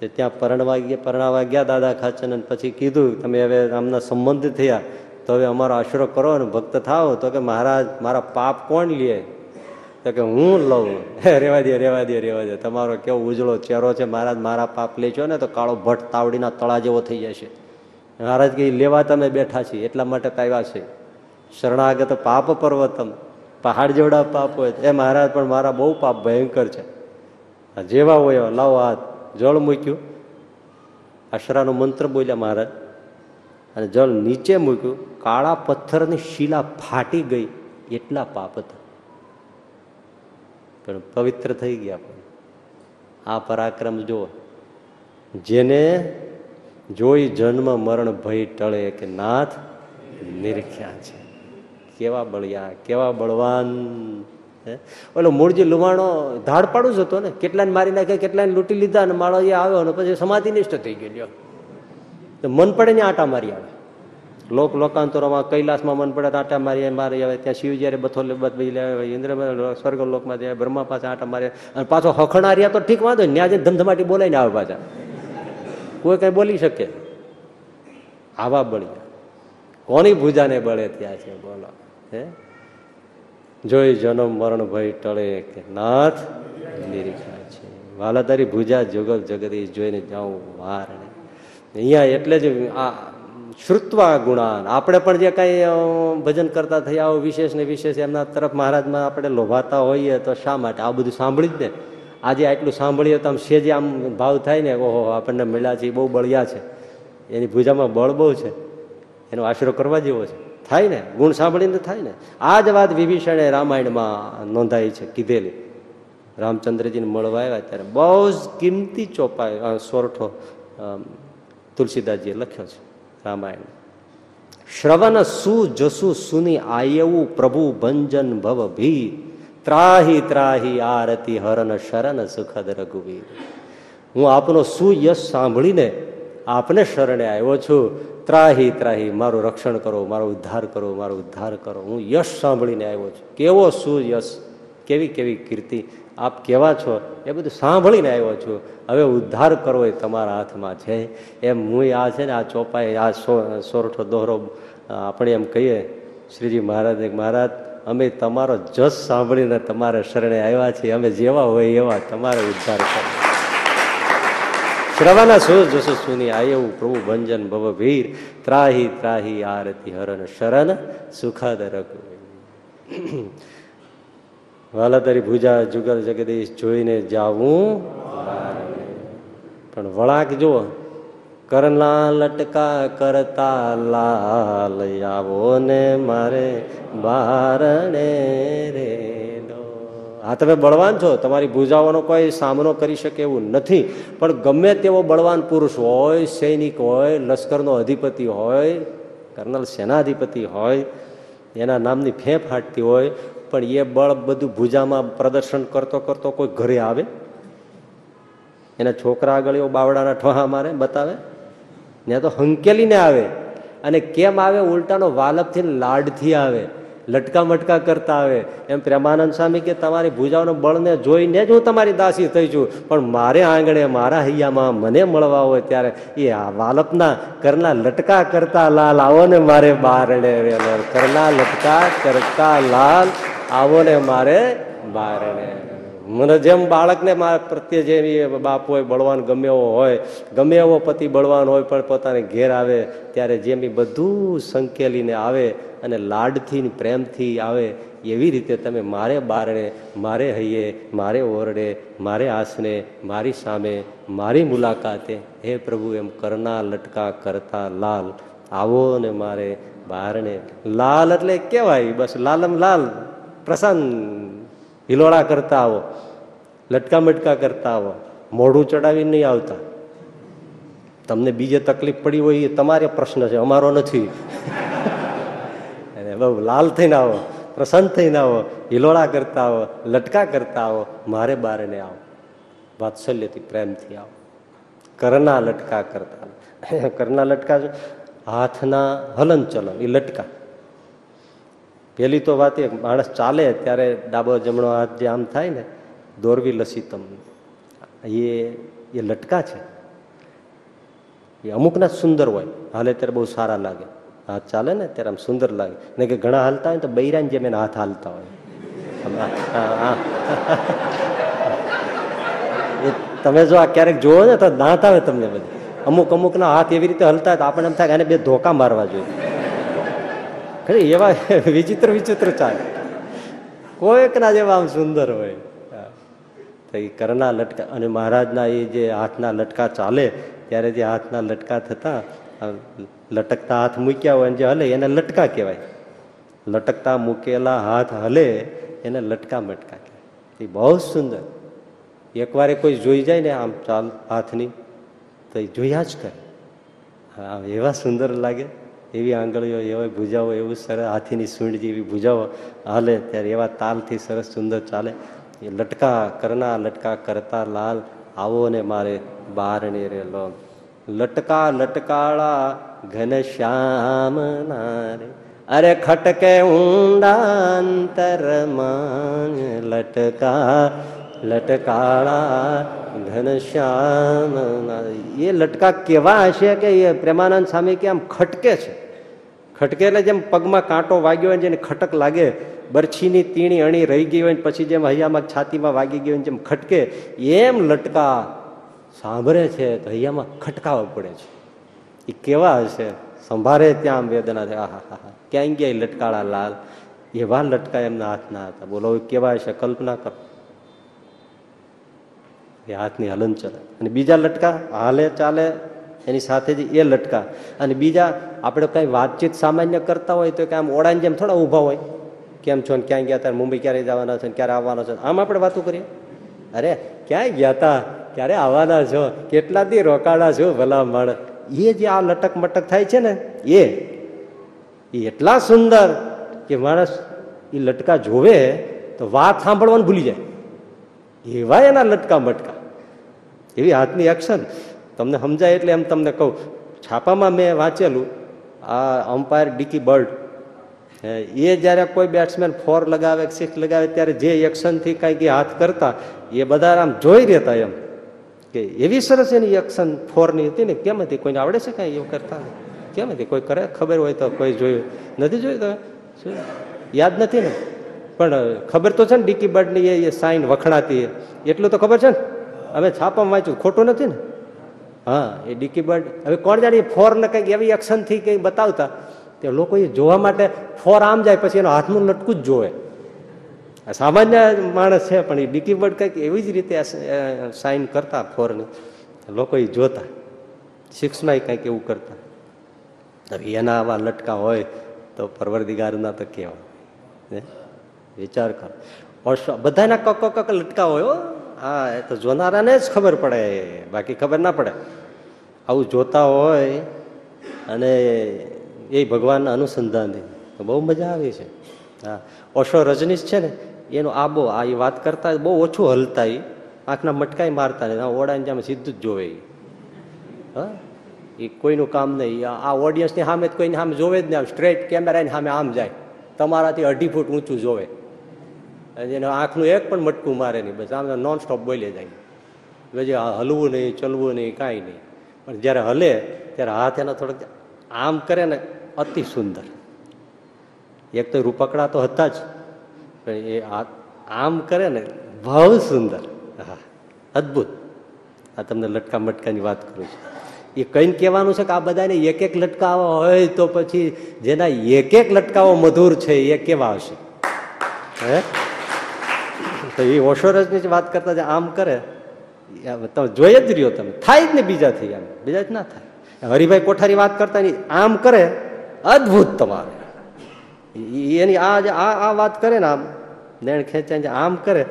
તે ત્યાં પરણવા ગયા, પરણાવા ગયા દાદા અને પછી કીધું, તમે હવે આમના સંબંધ થયા, તો હવે અમારો આશરો કરો અને ભક્ત થાવ તો કે, મહારાજ, મારા પાપ કોણ લે? તો કે, હું લઉં. રેવા દે રેવા દે રેવા દે તમારો કેવો ઉજળો ચહેરો છે, મહારાજ, મારા પાપ લેજો ને તો કાળો ભટ્ટ તાવડીના તળા જેવો થઈ જશે. મહારાજ કે લેવા તમે બેઠા છીએ, એટલા માટે પાવ્યા છે. શરણાગત પાપ પર્વતમ. પહાડ જેવડા પાપ હોય એ મહારાજ, પણ મારા બહુ પાપ ભયંકર છે. જેવા હોય એવા, લાવો હાથ, જળ મૂક્યું. અશરાનો મંત્ર બોલ્યા મહારાજ. અને જળ નીચે મૂક્યું. કાળા પથ્થરની શિલા ફાટી ગઈ. એટલા પાપ હતા. પણ પવિત્ર થઈ ગયા પણ. આ પરાક્રમ જુઓ. જેને જોઈ જન્મ મરણ ભય ટળે કે નાથ નિરખ્યા છે. કેવા બળિયા, કેવા બળવાન? ઓલો મૂળજી લુવાણો ધાડ પાડું જ હતો ને, કેટલાને મારી નાખે, કેટલાને લૂંટી લીધા અને માળો એ આવ્યો ને પછી સમાધિ નિષ્ઠ થઈ ગયો તો મન પડે ને આટા મારી આવે. લોક લોકાંતરોમાં કૈલાસમાં મન પડે આટા મારી મારી આવે. ત્યાં શિવ જયારે બથો ઇન્દ્ર સ્વર્ગ લોકમાં જાય, બ્રહ્મા પાસે આટા મારે. અને પાછો હખણારિયા તો ઠીક વાંધો ત્યાં જઈને ધમધમાટી બોલાઈને આવે પાછા. કોઈ કઈ બોલી શકે? આવા બળિયા. કોની ભૂજાને બળે ત્યાં છે, બોલો. હે? જોઈ જન્મ મરણ ભય ટળે કે નાથ? નિરીક્ષા છે. વાલા તારી ભૂજા જગત જગદીશ જોઈને જાઉં વાર અહીંયા એટલે જ આ શ્રુત્વા ગુણાન. આપણે પણ જે કાંઈ ભજન કરતા થયા હોય, વિશેષ ને વિશેષ, એમના તરફ મહારાજમાં આપણે લોભાતા હોઈએ તો શા માટે? આ બધું સાંભળી જ ને. આજે આટલું સાંભળીએ તો આમ સેજે આમ ભાવ થાય ને, ઓહો, આપણને મળ્યા છે, એ બહુ બળિયા છે. એની ભૂજામાં બળ બહુ છે. એનો આશરો કરવા જેવો છે. થાય ને, ગુણ સાંભળીને થાય ને. આ જ વાત વિભીષણે રામાયણમાં નોંધાઈ છે, કીધેલી. રામચંદ્રજીને મળવા આવ્યા ત્યારે બહુ જ કિંમતી ચોપાય સોરઠો તુલસીદાસજીએ લખ્યો છે રામાયણ. શ્રવણ સુ જસુ સુની આયવું પ્રભુ ભંજન ભવ ભી. ત્રાહી ત્રાહી આરતી હરન શરણ સુખદ રઘુવીર. હું આપનો સુયશ સાંભળીને આપને શરણે આવ્યો છું. ત્રાહી ત્રાહી, મારું રક્ષણ કરો, મારો ઉદ્ધાર કરો, મારો ઉદ્ધાર કરો. હું યશ સાંભળીને આવ્યો છું. કેવો શું યશ? કેવી કેવી કીર્તિ? આપ કેવા છો? એ બધું સાંભળીને આવ્યો છું. હવે ઉદ્ધાર કરવો એ તમારા હાથમાં છે. એમ હું આ છે ને આ ચોપાઈ, આ સોરઠો દોહરો આપણે એમ કહીએ, શ્રીજી મહારાજ મહારાજ, અમે તમારો જસ સાંભળીને તમારે શરણે આવ્યા છીએ. અમે જેવા હોય એવા તમારે ઉદ્ધાર કરો. શ્રવાના સો જસો સુની આયવું પ્રભુ ભંજન ભવ વીર. ત્રાહી ત્રાહી આરતી હરણ શરણ સુખદ રઘુ વાલા તારી ભુજા જુગલ જગદીશ જોઈને જાવું. પણ વળાંક જુઓ. કરના લટકા કરતા લાલ આવો ને મારે બારણે રે. હા, તમે બળવાન છો. તમારી ભૂજાઓનો કોઈ સામનો કરી શકે એવું નથી. પણ ગમે તેવો બળવાન પુરુષ હોય, સૈનિક હોય, લશ્કરનો અધિપતિ હોય, કર્નલ સેનાધિપતિ હોય, એના નામની ફેંફ ફાટતી હોય, પણ એ બળ બધું ભૂજામાં પ્રદર્શન કરતો કરતો કોઈ ઘરે આવે? એના છોકરા આગળ એવો બાવડાના ઠોહા મારે, બતાવે? ત્યાં તો હંકેલીને આવે. અને કેમ આવે? ઉલટાનો વાલપથી લાડથી આવે. લટકા મટકા કરતા આવે. એમ પ્રેમાનંદ સ્વામી કે તમારી ભૂજાઓને બળને જોઈને જ હું તમારી દાસી થઈ છું. પણ મારે આંગણે, મારા હૈયામાં મને મળવા હોય ત્યારે એ વાલપના કરના લટકા કરતા લાલ. આવો ને મારે બારણે વેલો. કરના લટકા કરતા લાલ. આવો ને મારે બારણે મને જેમ બાળકને મારા પ્રત્યે જેમ એ બાપ હોય બળવાન ગમે એવો હોય ગમે એવો પતિ બળવાન હોય, પણ પોતાને ઘેર આવે, ત્યારે જેમ એ બધું સંકેલીને આવે અને લાડથી પ્રેમથી આવે એવી રીતે તમે મારે બારણે, મારે હૈયે, મારે ઓરડે, મારે આસને મારી સામે, મારી મુલાકાતે, હે પ્રભુ, એમ કરના લટકા કરતા લાલ. આવો ને મારે બારણે. લાલ એટલે કહેવાય, બસ લાલમ લાલ, પ્રસન્ન. હિલોળા કરતા આવો, લટકા મટકા કરતા આવો. મોઢું ચડાવી નહીં આવતા. તમને બીજે તકલીફ પડી હોય એ તમારે પ્રશ્ન છે, અમારો નથી. બહુ લાલ થઈને આવો, પ્રસન્ન થઈને આવો, હિલોળા કરતા આવો, લટકા કરતા આવો, મારે બારેને આવો. વાત્સલ્યથી પ્રેમથી આવો. કરના લટકા કરતા કરના લટકા છે. હાથના હલન ચલન, એ લટકા. પેલી તો વાત એ, માણસ ચાલે ત્યારે ડાબો જમણો હાથ જે આમ થાય ને, દોરવી લસી તમને એ એ લટકા છે. એ અમુકના સુંદર હોય. હાલે ત્યારે બહુ સારા લાગે. હાથ ચાલે ને ત્યારે આમ સુંદર લાગે. ને કે ઘણા હાલતા હોય તો બૈરાની જેમ એના હાથ હાલતા હોય. તમે જો આ ક્યારેક જોવો ને તો દાંત આવે તમને બધી. અમુક અમુકના હાથ એવી રીતે હલતા હોય તો આપણને એમ થાય કે બે ધોકા મારવા જોઈએ. ખરી, એવા વિચિત્ર વિચિત્ર ચાલે. કોઈકના જેવા આમ સુંદર હોય. તો એ કરના લટકા, અને મહારાજના એ જે હાથના લટકા ચાલે, ત્યારે જે હાથના લટકા થતા લટકતા હાથ મૂક્યા હોય ને જે હલે, એને લટકા કહેવાય. લટકતા મૂકેલા હાથ હલે, એને લટકા મટકા કહેવાય. એ બહુ સુંદર. એકવારે કોઈ જોઈ જાય ને, આમ ચાલ હાથની, તો એ જોયા જ કરે. હા, એવા સુંદર લાગે. એવી આંગળીઓ, એવા ભૂજાઓ, એવું સરસ હાથીની સૂંઢ જેવી ભૂજાઓ હાલે ત્યારે એવા તાલથી સરસ સુંદર ચાલે. એ લટકા કરના, લટકા કરતા લાલ, આવો ને મારે બારણે રેલો લટકા લટકાળા ઘન શ્યામ નારે. અરે ખટકે ઊંડાંતરમાં લટકા લટકાળા ઘનશ્યામ એ લટકા કેવા હશે કે એ પ્રેમાનંદ સ્વામી કે આમ ખટકે છે? ખટકે એટલે જેમ પગમાં કાંટો વાગ્યો હોય જેને ખટક લાગે, બરછીની તીણી અણી રહી ગઈ હોય પછી જેમ હૈયામાં છાતીમાં વાગી ગઈ હોય જેમ ખટકે, એમ લટકા સાંભળે છે તો હૈયામાં ખટકાવા પડે છે. એ કેવા હશે? સંભાળે ત્યાં વેદના થાય. આહા, હા હા. ક્યાંય ગયા લટકાળા લાલ? એવા લટકા એમના હાથના હતા. બોલો કેવા હશે? કલ્પના કરો. એ હાથની હલન ચલે અને બીજા લટકા? હાલે, ચાલે, એની સાથે જ એ લટકા. અને બીજા, આપણે કાંઈ વાતચીત સામાન્ય કરતા હોય તો કે આમ ઓળાની જેમ થોડા ઊભા હોય. કેમ છો ને ક્યાં ગયા હતા મુંબઈ ક્યારે જવાના છે ક્યારે આવવાના છે? આમ આપણે વાતો કરીએ? અરે, ક્યાંય ગયા હતા ક્યારે આવવાના છો? કેટલા દી રોકાણા છો ભલા માણ? એ જે આ લટક મટક થાય છે ને, એ. એટલા સુંદર કે માણસ એ લટકા જોવે તો વાત સાંભળવાનું ભૂલી જાય. એવા એના લટકા મટકા. એવી હાથની એક્શન તમને સમજાય એટલે એમ તમને કહું, છાપામાં મેં વાંચેલું, આ અમ્પાયર ડીકી બર્ડ. એ જ્યારે કોઈ બેટ્સમેન ફોર લગાવે સિક્સ લગાવે, ત્યારે જે એક્શનથી કાંઈક હાથ કરતા, એ બધા આમ જોઈ રહેતા એમ. કે એવી સરસ એની એક્શન ફોરની હતી ને, કેમ હતી? કોઈને આવડે છે કાંઈ એવું કરતા? કેમ હતી? કોઈ કરે? ખબર હોય તો કોઈ જોયું. નથી જોયું શું? યાદ નથી ને? પણ ખબર તો છે ને, ડીકી બર્ડની એ સાઈન વખણાતી. એટલું તો ખબર છે ને? અમે છાપામાં વાંચ્યું. ખોટું નથી ને? હા, એ ડીકી બર્ડ. હવે કોણ જાણે ફોરને કંઈક એવી એક્શનથી કંઈક બતાવતા? તે લોકો એ જોવા માટે ફોર આમ જાય, પછી એનો હાથનું લટકું જ જોવે. સામાન્ય માણસ છે, પણ એ ડીકી બર્ડ કંઈક એવી જ રીતે સાઈન કરતા ફોરની લોકો એ જોતા. સિક્સમાં કંઈક એવું કરતા. હવે એના આવા લટકા હોય તો પરવરદિગારના તો કહેવાય. વિચાર કર. બધાના કક કક લટકા હોય, હો. એ તો જોનારાને જ ખબર પડે. બાકી ખબર ના પડે. આવું જોતા હોય અને એ ભગવાનના અનુસંધાનથી બહુ મજા આવે છે. હા. ઓશો રજનીશ છે ને એનું આબો આ એ વાત કરતા બહુ ઓછું હલતા એ આંખના મટકાઈ મારતા ઓડાને જેમ સીધું જ જોવે. હા? એ કોઈનું કામ નહીં. આ ઓડિયન્સની સામે જ કોઈની સામે જોવે જ નહીં. આમ સ્ટ્રેટ કેમેરાની સામે આમ જાય. તમારાથી અઢી ફૂટ ઊંચું જોવે. એને આંખનું એક પણ મટકું મારે નહીં. બસ આમ નોન સ્ટોપ બોલે જાય. પછી હલવું નહીં, ચલવું નહીં, કાંઈ નહીં. પણ જ્યારે હલે, ત્યારે હાથ એના થોડોક આમ કરે ને, અતિ સુંદર. એક તો રૂપકડા તો હતા જ. પણ એ આમ કરે ને બહુ સુંદર. હા અદ્ભુત. આ તમને લટકા મટકાની વાત કરું છું. એ કંઈ કહેવાનું છે કે આ બધાને એક એક લટકાવો હોય તો પછી જેના એક એક લટકાવો મધુર છે, એ કેવા હશે? હે? તો એ ઓશોરજની જ વાત કરતા જે આમ કરે. તમે જોઈ જ રહ્યો તમે. થાય જ ને બીજાથી આમ બીજા જ ના થાય. હરિભાઈ કોઠારી વાત કરતા ની, આમ કરે. અદ્ભુત તમારે. એની આ આ વાત કરે ને આમ. નેણ ખેંચાય આમ કરે,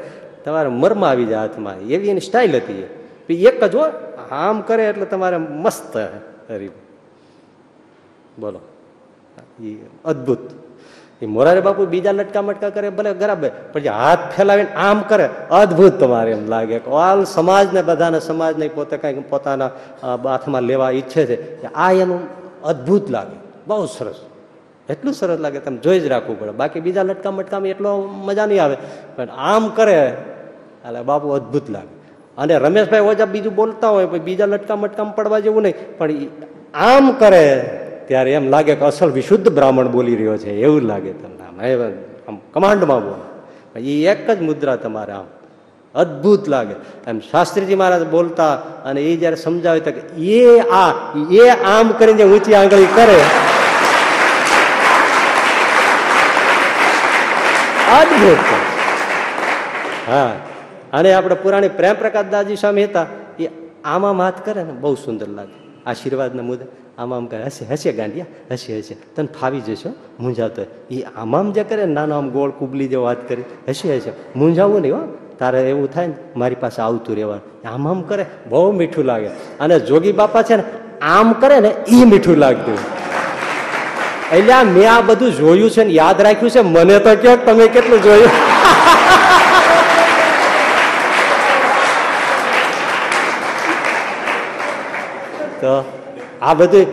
તમારે મરમાં આવી જાય હાથમાં. એવી એની સ્ટાઇલ હતી એક જ હો, આમ કરે એટલે તમારે મસ્ત હરી બોલો. એ અદ્ભુત. એ મોરારી બાપુ બીજા લટકા મટકા કરે ભલે ગરાબે પણ જે હાથ ફેલાવીને આમ કરે, અદ્ભુત તમારે એમ લાગે. ઓલ સમાજને, બધાને સમાજને પોતે કંઈક પોતાના હાથમાં લેવા ઈચ્છે છે. આ એનું અદ્ભુત લાગે. બહુ સરસ. એટલું સરસ લાગે, તમે જોઈ જ રાખવું પડે. બાકી બીજા લટકા મટકામાં એટલો મજા નહીં આવે. પણ આમ કરે, એટલે બાપુ અદ્ભુત લાગે. અને રમેશભાઈ ઓજા બીજું બોલતા હોય, પણ બીજા લટકા મટકામ પડવા જેવું નહીં. પણ આમ કરે, ત્યારે એમ લાગે કે અસલ વિશુદ્ધ બ્રાહ્મણ બોલી રહ્યો છે. એવું લાગે તમને આમ. આમ કમાન્ડમાં બોલે. એ એક જ મુદ્રા તમારે આમ. અદ્ભુત લાગે. એમ શાસ્ત્રીજી મહારાજ બોલતા, અને એ જયારે સમજાવે તો એ આ, એ આમ કરીને ઊંચી આંગળી કરે અદ્ભુત. હા. અને આપણે પુરાણી પ્રેમ પ્રકાશ દાજી સ્વામી હતા, એ આમાં હાથ કરે ને, બહુ સુંદર લાગે. આશીર્વાદના મુદ્દે આમાં આમ કરે. હશે હશે ગાંડિયા હશે હશે તને ફાવી જશો મૂંઝાતો એ આમામ આમ જે કરે નાનો આમ ગોળ કુબલી જેવો વાત કરી. હશે હશે મૂંઝાવું નહીં, હો? તારે એવું થાય ને, મારી પાસે આવતું રહેવાનું. આમ આમ કરે, બહુ મીઠું લાગે. અને જોગી બાપા છે ને, આમ કરે ને એ મીઠું લાગતું એટલે મેં આ બધું જોયું છે ને યાદ રાખ્યું છે, મને તો કહો તમે કેટલું જોયું. તો આ બધું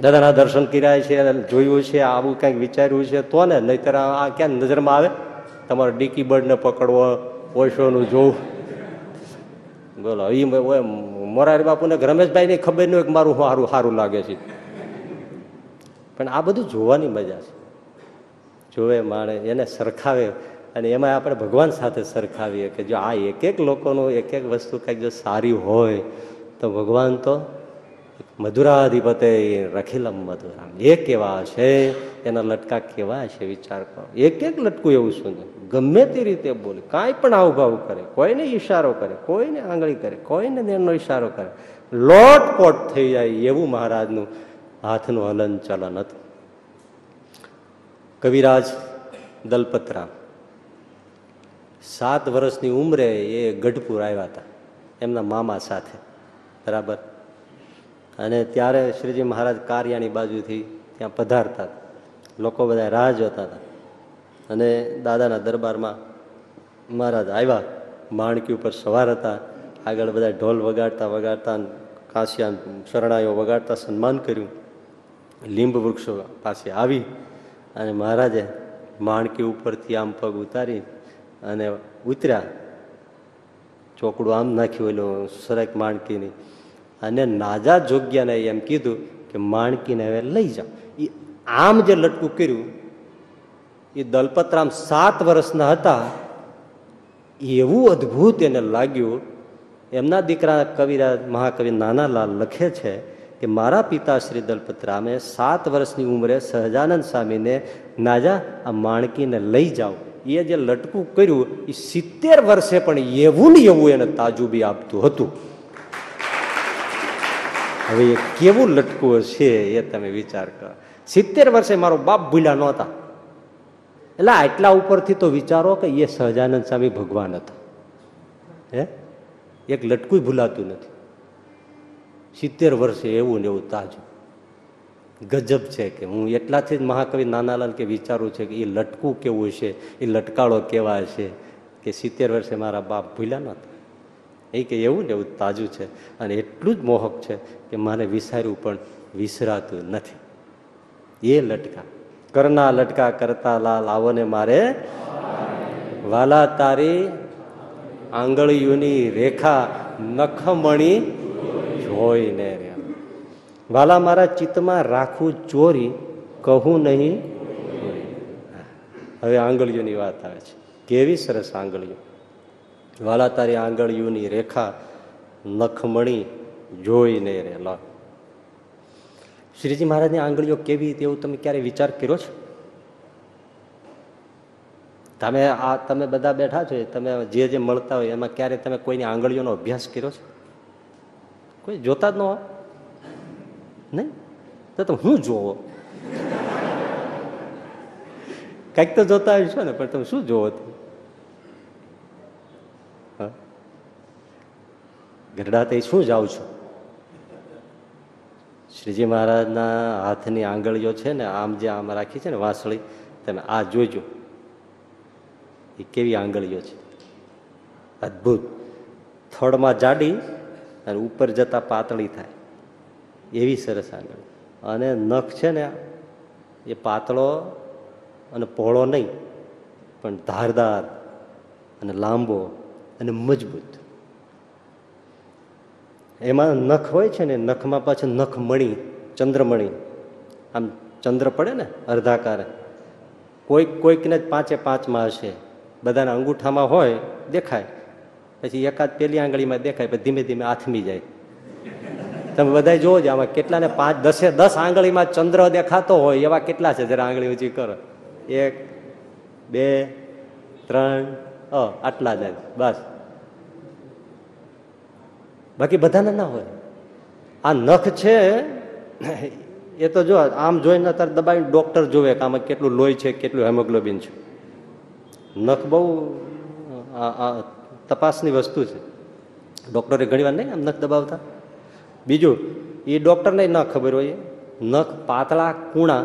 દાદાના દર્શન કર્યા છે જોયું છે, આવું કંઈક વિચાર્યું છે, તો ને નહીતર આ ક્યાં નજરમાં આવે? તમારો ડીકી બર્ડને પકડવો, ઓશોનું જોવું. બોલો એ મોરારી બાપુને રમેશભાઈ ની ખબર નહીં હોય મારું સારું સારું લાગે છે. પણ આ બધું જોવાની મજા છે. જોવે, માણે, એને સરખાવે અને એમાં આપણે ભગવાન સાથે સરખાવીએ કે જો આ એક એક લોકોનું એક એક વસ્તુ કંઈક જો સારી હોય, તો ભગવાન તો મધુરાધિપતે રખીલમ મધુરામ. એ કેવા છે? એના લટકા કેવા છે વિચાર કરો. એક એક લટકું એવું સુંદર. ગમે તે રીતે બોલે. કાંઈ પણ આવભાવ કરે. કોઈને ઈશારો કરે, કોઈને આંગળી કરે, કોઈને નેનો ઈશારો કરે. લોટપોટ થઈ જાય એવું મહારાજનું હાથનું હલન ચલન હતું. કવિરાજ દલપતરામ, સાત વર્ષની ઉંમરે એ ગઢપુર આવ્યા હતા, એમના મામા સાથે. બરાબર? અને ત્યારે શ્રીજી મહારાજ કારિયાની બાજુથી ત્યાં પધારતા લોકો બધા રાહ જોતા હતા. અને દાદાના દરબારમાં મહારાજ આવ્યા, માણકી ઉપર સવાર હતા, આગળ બધા ઢોલ વગાડતા વગાડતા કાંસિયા શરણાઈઓ વગાડતા સન્માન કર્યું. લીંબ વૃક્ષો પાસે આવી અને મહારાજે માણકી ઉપરથી આમ પગ ઉતારી અને ઉતર્યા. ચોકડું આમ નાખ્યું એલું સરક માણકીની. અને નાજા જોગ્યાને એમ કીધું કે માણકીને હવે લઈ જાઓ. એ આમ જે લટકું કર્યું એ દલપતરામ સાત વર્ષના હતા. એવું અદ્ભુત એને લાગ્યું. એમના દીકરા કવિરા મહાકવિ નાનાલાલ લખે છે કે મારા પિતા શ્રી દલપતરામે સાત વર્ષની ઉંમરે સહજાનંદ સ્વામીને નાજા, આ માણકીને લઈ જાઓ. એ જે લટકું કર્યું, એ સિત્તેર વર્ષે પણ એવું ને એવું એને તાજુબી આપતું હતું. હવે એ કેવું લટકું છે એ તમે વિચાર કરો. સિત્તેર વર્ષે મારો બાપ ભૂલ્યા નહોતા. એટલે આટલા ઉપરથી તો વિચારો કે એ સહજાનંદ સ્વામી ભગવાન હતા. હે? એક લટકું ભૂલાતું નથી. સિત્તેર વર્ષે એવું ને એવું તાજું. ગજબ છે કે હું એટલાથી જ મહાકવિ નાનાલાલ કે વિચારું છે કે એ લટકું કેવું છે, એ લટકાળો કેવા છે કે સિત્તેર વર્ષે મારા બાપ ભૂલ્યા નહોતા એ કે એવું ને એવું તાજું છે અને એટલું જ મોહક છે કે મારે વિસાર્યું પણ વિસરાતું નથી. એ લટકા. કરના લટકા કરતા લાલ આવોને મારે વાલા તારી આંગળીઓની રેખા નખમણી જોઈને રે. વાલા મારા ચિત્તમાં રાખું ચોરી, કહું નહીં. હવે આંગળીઓની વાત આવે છે. કેવી સરસ આંગળીઓ. વાલા તારી આંગળીઓની રેખા નખમણી નહીં રે. લ. શ્રીજી મહારાજની આંગળીઓ કેવી હતી એવું તમે ક્યારે વિચાર કર્યો છે? તમે આ, તમે બધા બેઠા છો તમે જે જે મળતા હોય એમાં ક્યારે તમે કોઈની આંગળીઓનો અભ્યાસ કર્યો છે? કોઈ જોતા જ ન હોય? નહીં? તો તમે હું જોવો? કંઈક તો જોતા હશો ને, પણ તમે શું જોવો ગરડા તે શું જાઓ છો? શ્રીજી મહારાજના હાથની આંગળીઓ છે ને, આમ જે આમ રાખી છે ને વાંસળી, તમે આ જોજો. એ કેવી આંગળીઓ છે? અદ્ભુત. થડમાં જાડી અને ઉપર જતા પાતળી થાય. એવી સરસ આંગળી. અને નખ છે ને, એ પાતળો અને પહોળો નહીં, પણ ધારદાર અને લાંબો અને મજબૂત. એમાં નખ હોય છે ને, નખમાં પાછું નખ મણી, ચંદ્રમણી. આમ ચંદ્ર પડે ને, અર્ધાકારે. કોઈક કોઈકને જ પાંચે પાંચમાં હશે. બધાના અંગૂઠામાં હોય, દેખાય. પછી એકાદ પેલી આંગળીમાં દેખાય, પછી ધીમે ધીમે આથમી જાય. તમે બધા જોવો જ આમાં કેટલાને પાંચ, દસે, દસ આંગળીમાં ચંદ્ર દેખાતો હોય, એવા કેટલા છે જરા આંગળી ઊંચી કરો. એક, બે, ત્રણ આટલા જાય બસ. બાકી બધાને ના હોય. આ નખ છે, એ તો જો આમ જોઈને અત્યારે દબાવીને ડોક્ટર જોવે કે આમાં કેટલું લોહી છે, કેટલું હેમોગ્લોબિન છે. નખ બહુ તપાસની વસ્તુ છે. ડૉક્ટરે ઘણી વાર નહીં આમ નખ દબાવતા? બીજું, એ ડોક્ટરને ન ખબર હોય, નખ પાતળા કૂણા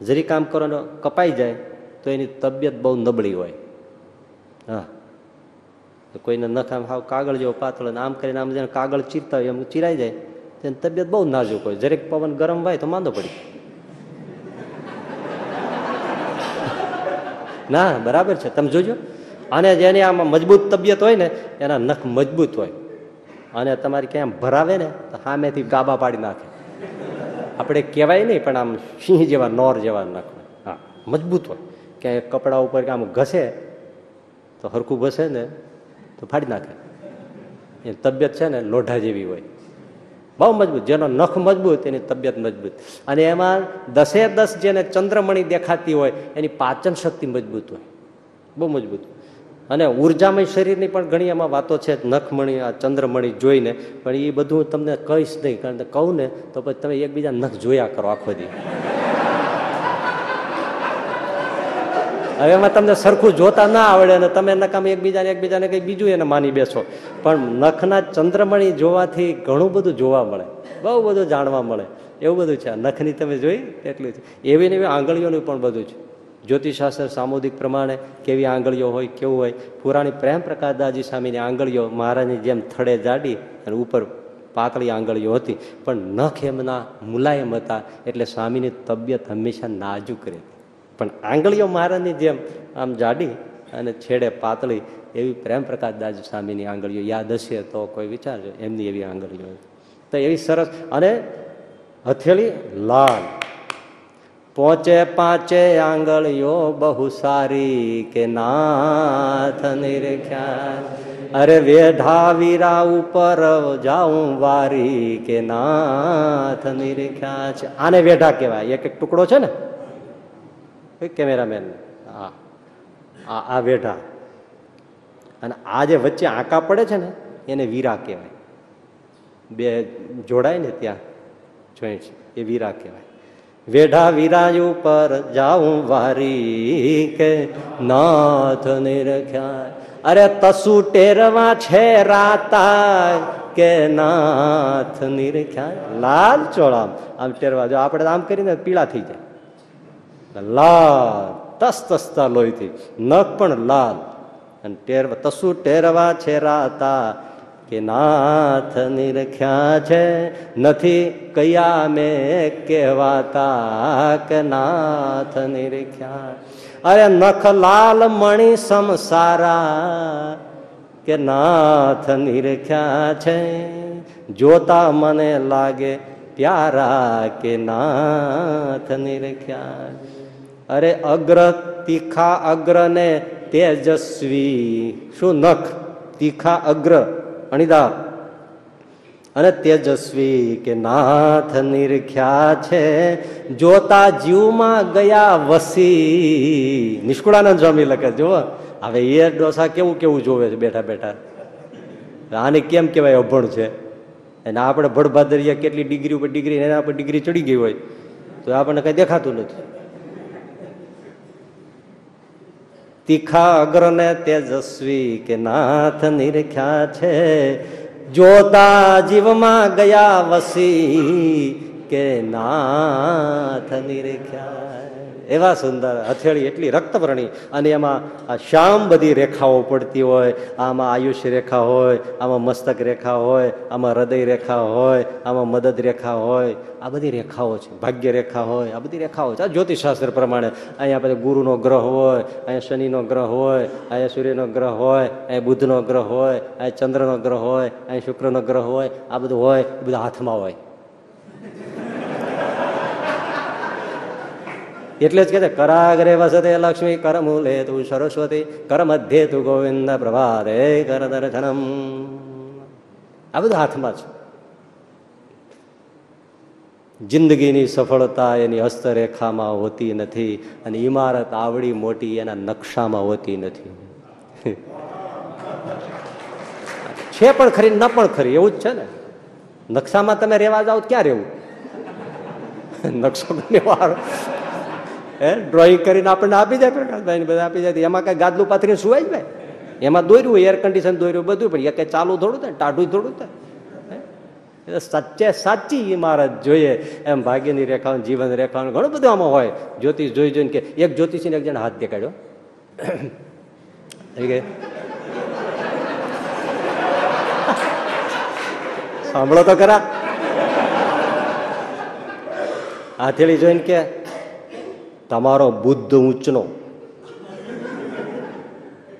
જરી કામ કરવાનો કપાઈ જાય, તો એની તબિયત બહુ નબળી હોય. હા. કોઈને નખ આમ હાવ કાગળ જેવો પાતળો આમ કરીને આમ જેને કાગળ ચીરતા હોય એમ ચીરાઈ જાય તેની તબિયત બહુ નાજુક હોય. જરેક પવન ગરમ હોય તો માંદો પડી ના, બરાબર છે. તમે જોજો. અને જેની આમાં મજબૂત તબિયત હોય ને, એના નખ મજબૂત હોય. અને તમારી ક્યાં ભરાવે ને, તો સામેથી ગાબા પાડી નાખે. આપણે કહેવાય નહીં, પણ આમ સિંહ જેવા, નોર જેવા નખ હા, મજબૂત હોય. ક્યાંય કપડા ઉપર આમ ઘસે, તો હરખું ઘસે ને, તો ફાડી નાખે. એ તબિયત છે ને, લોઢા જેવી હોય. બહુ મજબૂત. જેનો નખ મજબૂત, એની તબિયત મજબૂત. અને એમાં દસે દસ જેને ચંદ્રમણી દેખાતી હોય, એની પાચન શક્તિ મજબૂત હોય. બહુ મજબૂત. અને ઉર્જામય શરીરની પણ ઘણી એમાં વાતો છે, નખમણી, આ ચંદ્રમણી જોઈને. પણ એ બધું તમને કહીશ નહીં, કારણ કે કહું ને તો પછી તમે એકબીજા નખ જોયા કરો આખો દી. હવે એમાં તમને સરખું જોતા ના આવડે અને તમે નકામ એકબીજાને એકબીજાને કંઈ બીજું એને માની બેસો. પણ નખના ચંદ્રમણી જોવાથી ઘણું બધું જોવા મળે. બહુ બધું જાણવા મળે. એવું બધું છે. નખની તમે જોઈ એટલું છે. એવી ને એવી આંગળીઓનું પણ બધું છે. જ્યોતિષશાસ્ત્ર સામુદિક પ્રમાણે કેવી આંગળીઓ હોય, કેવું હોય, પુરાણી પ્રેમ પ્રકાશદાસજી સ્વામીની આંગળીઓ મહારાજની જેમ થડે જાડી અને ઉપર પાતળી આંગળીઓ હતી. પણ નખ એમના મુલાયમ હતા, એટલે સ્વામીની તબિયત હંમેશા નાજુક રહેતી. પણ આંગળીઓ મહારાજની જેમ આમ જાડી અને છેડે પાતળી એવી પ્રેમ પ્રકાશ દાસ સ્વામીની આંગળીઓ યાદ હશે તો કોઈ વિચારજો, એમની એવી આંગળીઓ. તો એવી સરસ અને હથેળી લાલ. પોચે પાંચે આંગળીઓ બહુ સારી કે નાથ નિરખ્યા અરે વેઢા વીરા ઉપર જાઉં વારી કે નાથ નિરખ્યા છે આને વેઢા કહેવાય. એક એક ટુકડો છે ને? કેમેરામેન. હા. આ વેઢા. અને આ જે વચ્ચે આંકા પડે છે ને, એને વીરા કહેવાય. બે જોડાય ને ત્યાં. જોઈન્ટ એ વીરા કહેવાય. વેઢા વિરાજ ઉપર જાઉં વારી કે નાથ નિરખ્યા અરે તસુ ટેરવા છે રાતા કે નાથ નિરખ્યા લાલ ચોળામ. આમ ટેરવા જો આપણે આમ કરીને પીળા થઈ જાય. લાલ, તસ તસતા લોહીથી. નખ પણ લાલ. અને ટેરવા તસુ ટેરવા છે રાતા કે નાથ નિરખ્યા છે, નથી કયા મેં કહેવાતા કે નાથ નિરખ્યા. અરે નખ લાલ મણી સમસારા કે નાથ નિરખ્યા છે, જોતા મને લાગે પ્યારા કે નાથ નિરખ્યા. અરે અગ્ર તીખા અગ્ર ને તેજસ્વી, શું નખ તીખા અગ્ર અણીદાર. અને તેજસ્વી કે નાથ નિરખ્યા છે, જોતા જીવમાં ગયા વસી. નિષ્કુળાનંદ સ્વામી લખે જુઓ. હવે એ ડોસા કેવું કેવું જોવે છે બેઠા બેઠા. આને કેમ કેવાય અભણ છે? અને આપણે ભડભાદરિયા કેટલી ડિગ્રી ઉપર ડિગ્રી એના પર ડિગ્રી ચડી ગઈ હોય, તો આપણને કઈ દેખાતું નથી. તીખા અગ્રને તેજસ્વી કે નાથ નિરખ્યા છે? જોતા જીવમાં ગયા વસી કે નાથ નિરખ્યા એવા સુંદર હથેળી એટલી રક્તવર્ણી અને એમાં શ્યામ બધી રેખાઓ પડતી હોય, આમાં આયુષ્ય રેખા હોય, આમાં મસ્તક રેખા હોય, આમાં હૃદય રેખા હોય, આમાં મદદ રેખા હોય. આ બધી રેખાઓ છે. ભાગ્ય રેખા હોય, આ બધી રેખાઓ છે. આ જ્યોતિષશાસ્ત્ર પ્રમાણે. અહીંયા પછી ગુરુનો ગ્રહ હોય, અહીંયા શનિનો ગ્રહ હોય, અહીંયા સૂર્યનો ગ્રહ હોય, અહીંયા બુધનો ગ્રહ હોય, અહીંયા ચંદ્રનો ગ્રહ હોય, અહીંયા શુક્રનો ગ્રહ હોય. આ બધું હોય, એ બધું હાથમાં હોય. એટલે જ કે છે કરાગરે વસતે લક્ષ્મી કરમૂલે તું સરસ્વતી કર મધ્યે તું ગોવિંદ પ્રભારે કર દર્શનમ આ બધું હાથમાં છે. જિંદગીની સફળતા એની હસ્તરેખામાં હોતી નથી અને ઇમારત આવડી મોટી એના નકશામાં હોતી નથી. છે પણ ખરી, ન પણ ખરી, એવું જ છે ને? નકશામાં તમે રહેવા જાઓ ક્યાં રહેવું? નકશો બનેવાનો હે? ડ્રોઈંગ કરીને આપણને આપી જાય પ્રકાશભાઈ બધા આપી જાય એમાં કઈ ગાદલું પાથરીને સુવાય જ ભાઈ એમાં દોર્યું એર કન્ડિશન દોર્યું બધું, પણ એ કઈ ચાલુ થોડું થાય ટાઢું થોડું થાય? સાચે સાચી ઇમારત જોઈએ. એમ ભાગ્યની રેખાઓ, જીવન રેખાઓ, ઘણું બધું આમાં હોય. જ્યોતિષ જોઈ જોઈને કે, એક જ્યોતિષીને એક જણ હાથ દેખાડ્યો. ગઈ સાંભળો તો ખરા. હાથેળી જોઈને કે તમારો બુદ્ધ ઊંચનો.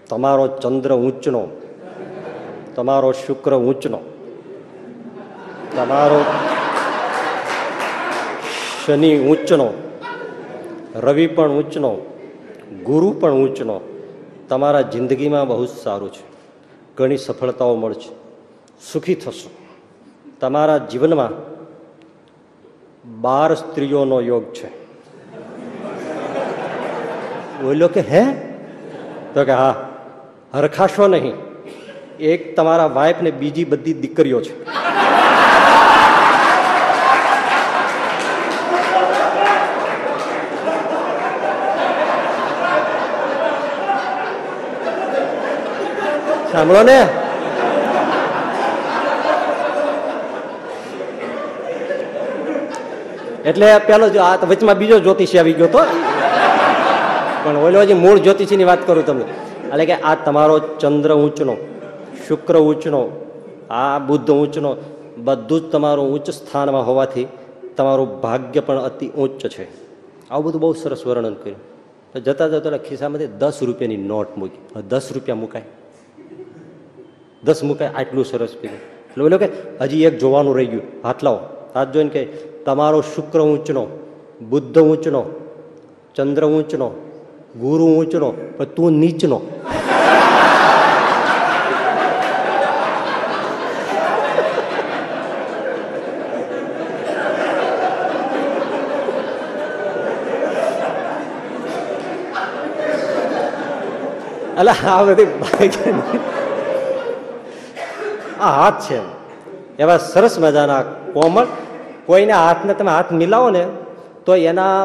તમારો ચંદ્ર ઊંચનો. તમારો શુક્ર ઊંચનો. તમારો શનિ ઊંચનો. રવિ પણ ઊંચનો. ગુરુ પણ ઊંચનો. તમારા જિંદગીમાં બહુ જ સારું છે. ઘણી સફળતાઓ મળશે. સુખી થશો. તમારા જીવનમાં બાર સ્ત્રીઓનો યોગ છે. બોલ્યો કે હે તો કે હા હરખાશો નહીં એક તમારા વાઇફ ને બીજી બધી દીકરીઓ છે સાંભળો ને એટલે પેલો આ વચમાં બીજો જ્યોતિષી આવી ગયો તો. પણ ઓલો હજી મૂળ જ્યોતિષીની વાત કરું તમને, એટલે કે આ તમારો ચંદ્ર ઊંચનો, શુક્ર ઊંચનો, આ બુદ્ધ ઊંચનો, બધું જ તમારું ઉચ્ચ સ્થાનમાં હોવાથી તમારું ભાગ્ય પણ અતિ ઉચ્ચ છે. આવું બધું બહુ સરસ વર્ણન કર્યું. તો જતા જતા ખિસ્સામાંથી દસ રૂપિયાની નોટ મૂકી. દસ રૂપિયા મુકાય. દસ મુકાય આટલું સરસ કર્યું એટલે બોલો કે હજી એક જોવાનું રહી ગયું. હાથ લાવો. હાથ જોઈને કે તમારો શુક્ર ઊંચનો બુદ્ધ ઊંચનો, ચંદ્ર ઊંચનો ગુરુ ઊંચનો, પણ તું નીચનો. એટલે આ બધી આ હાથ છે. એવા સરસ મજાના કોમળ. કોઈને હાથને તમે હાથ મિલાવો ને, તો એના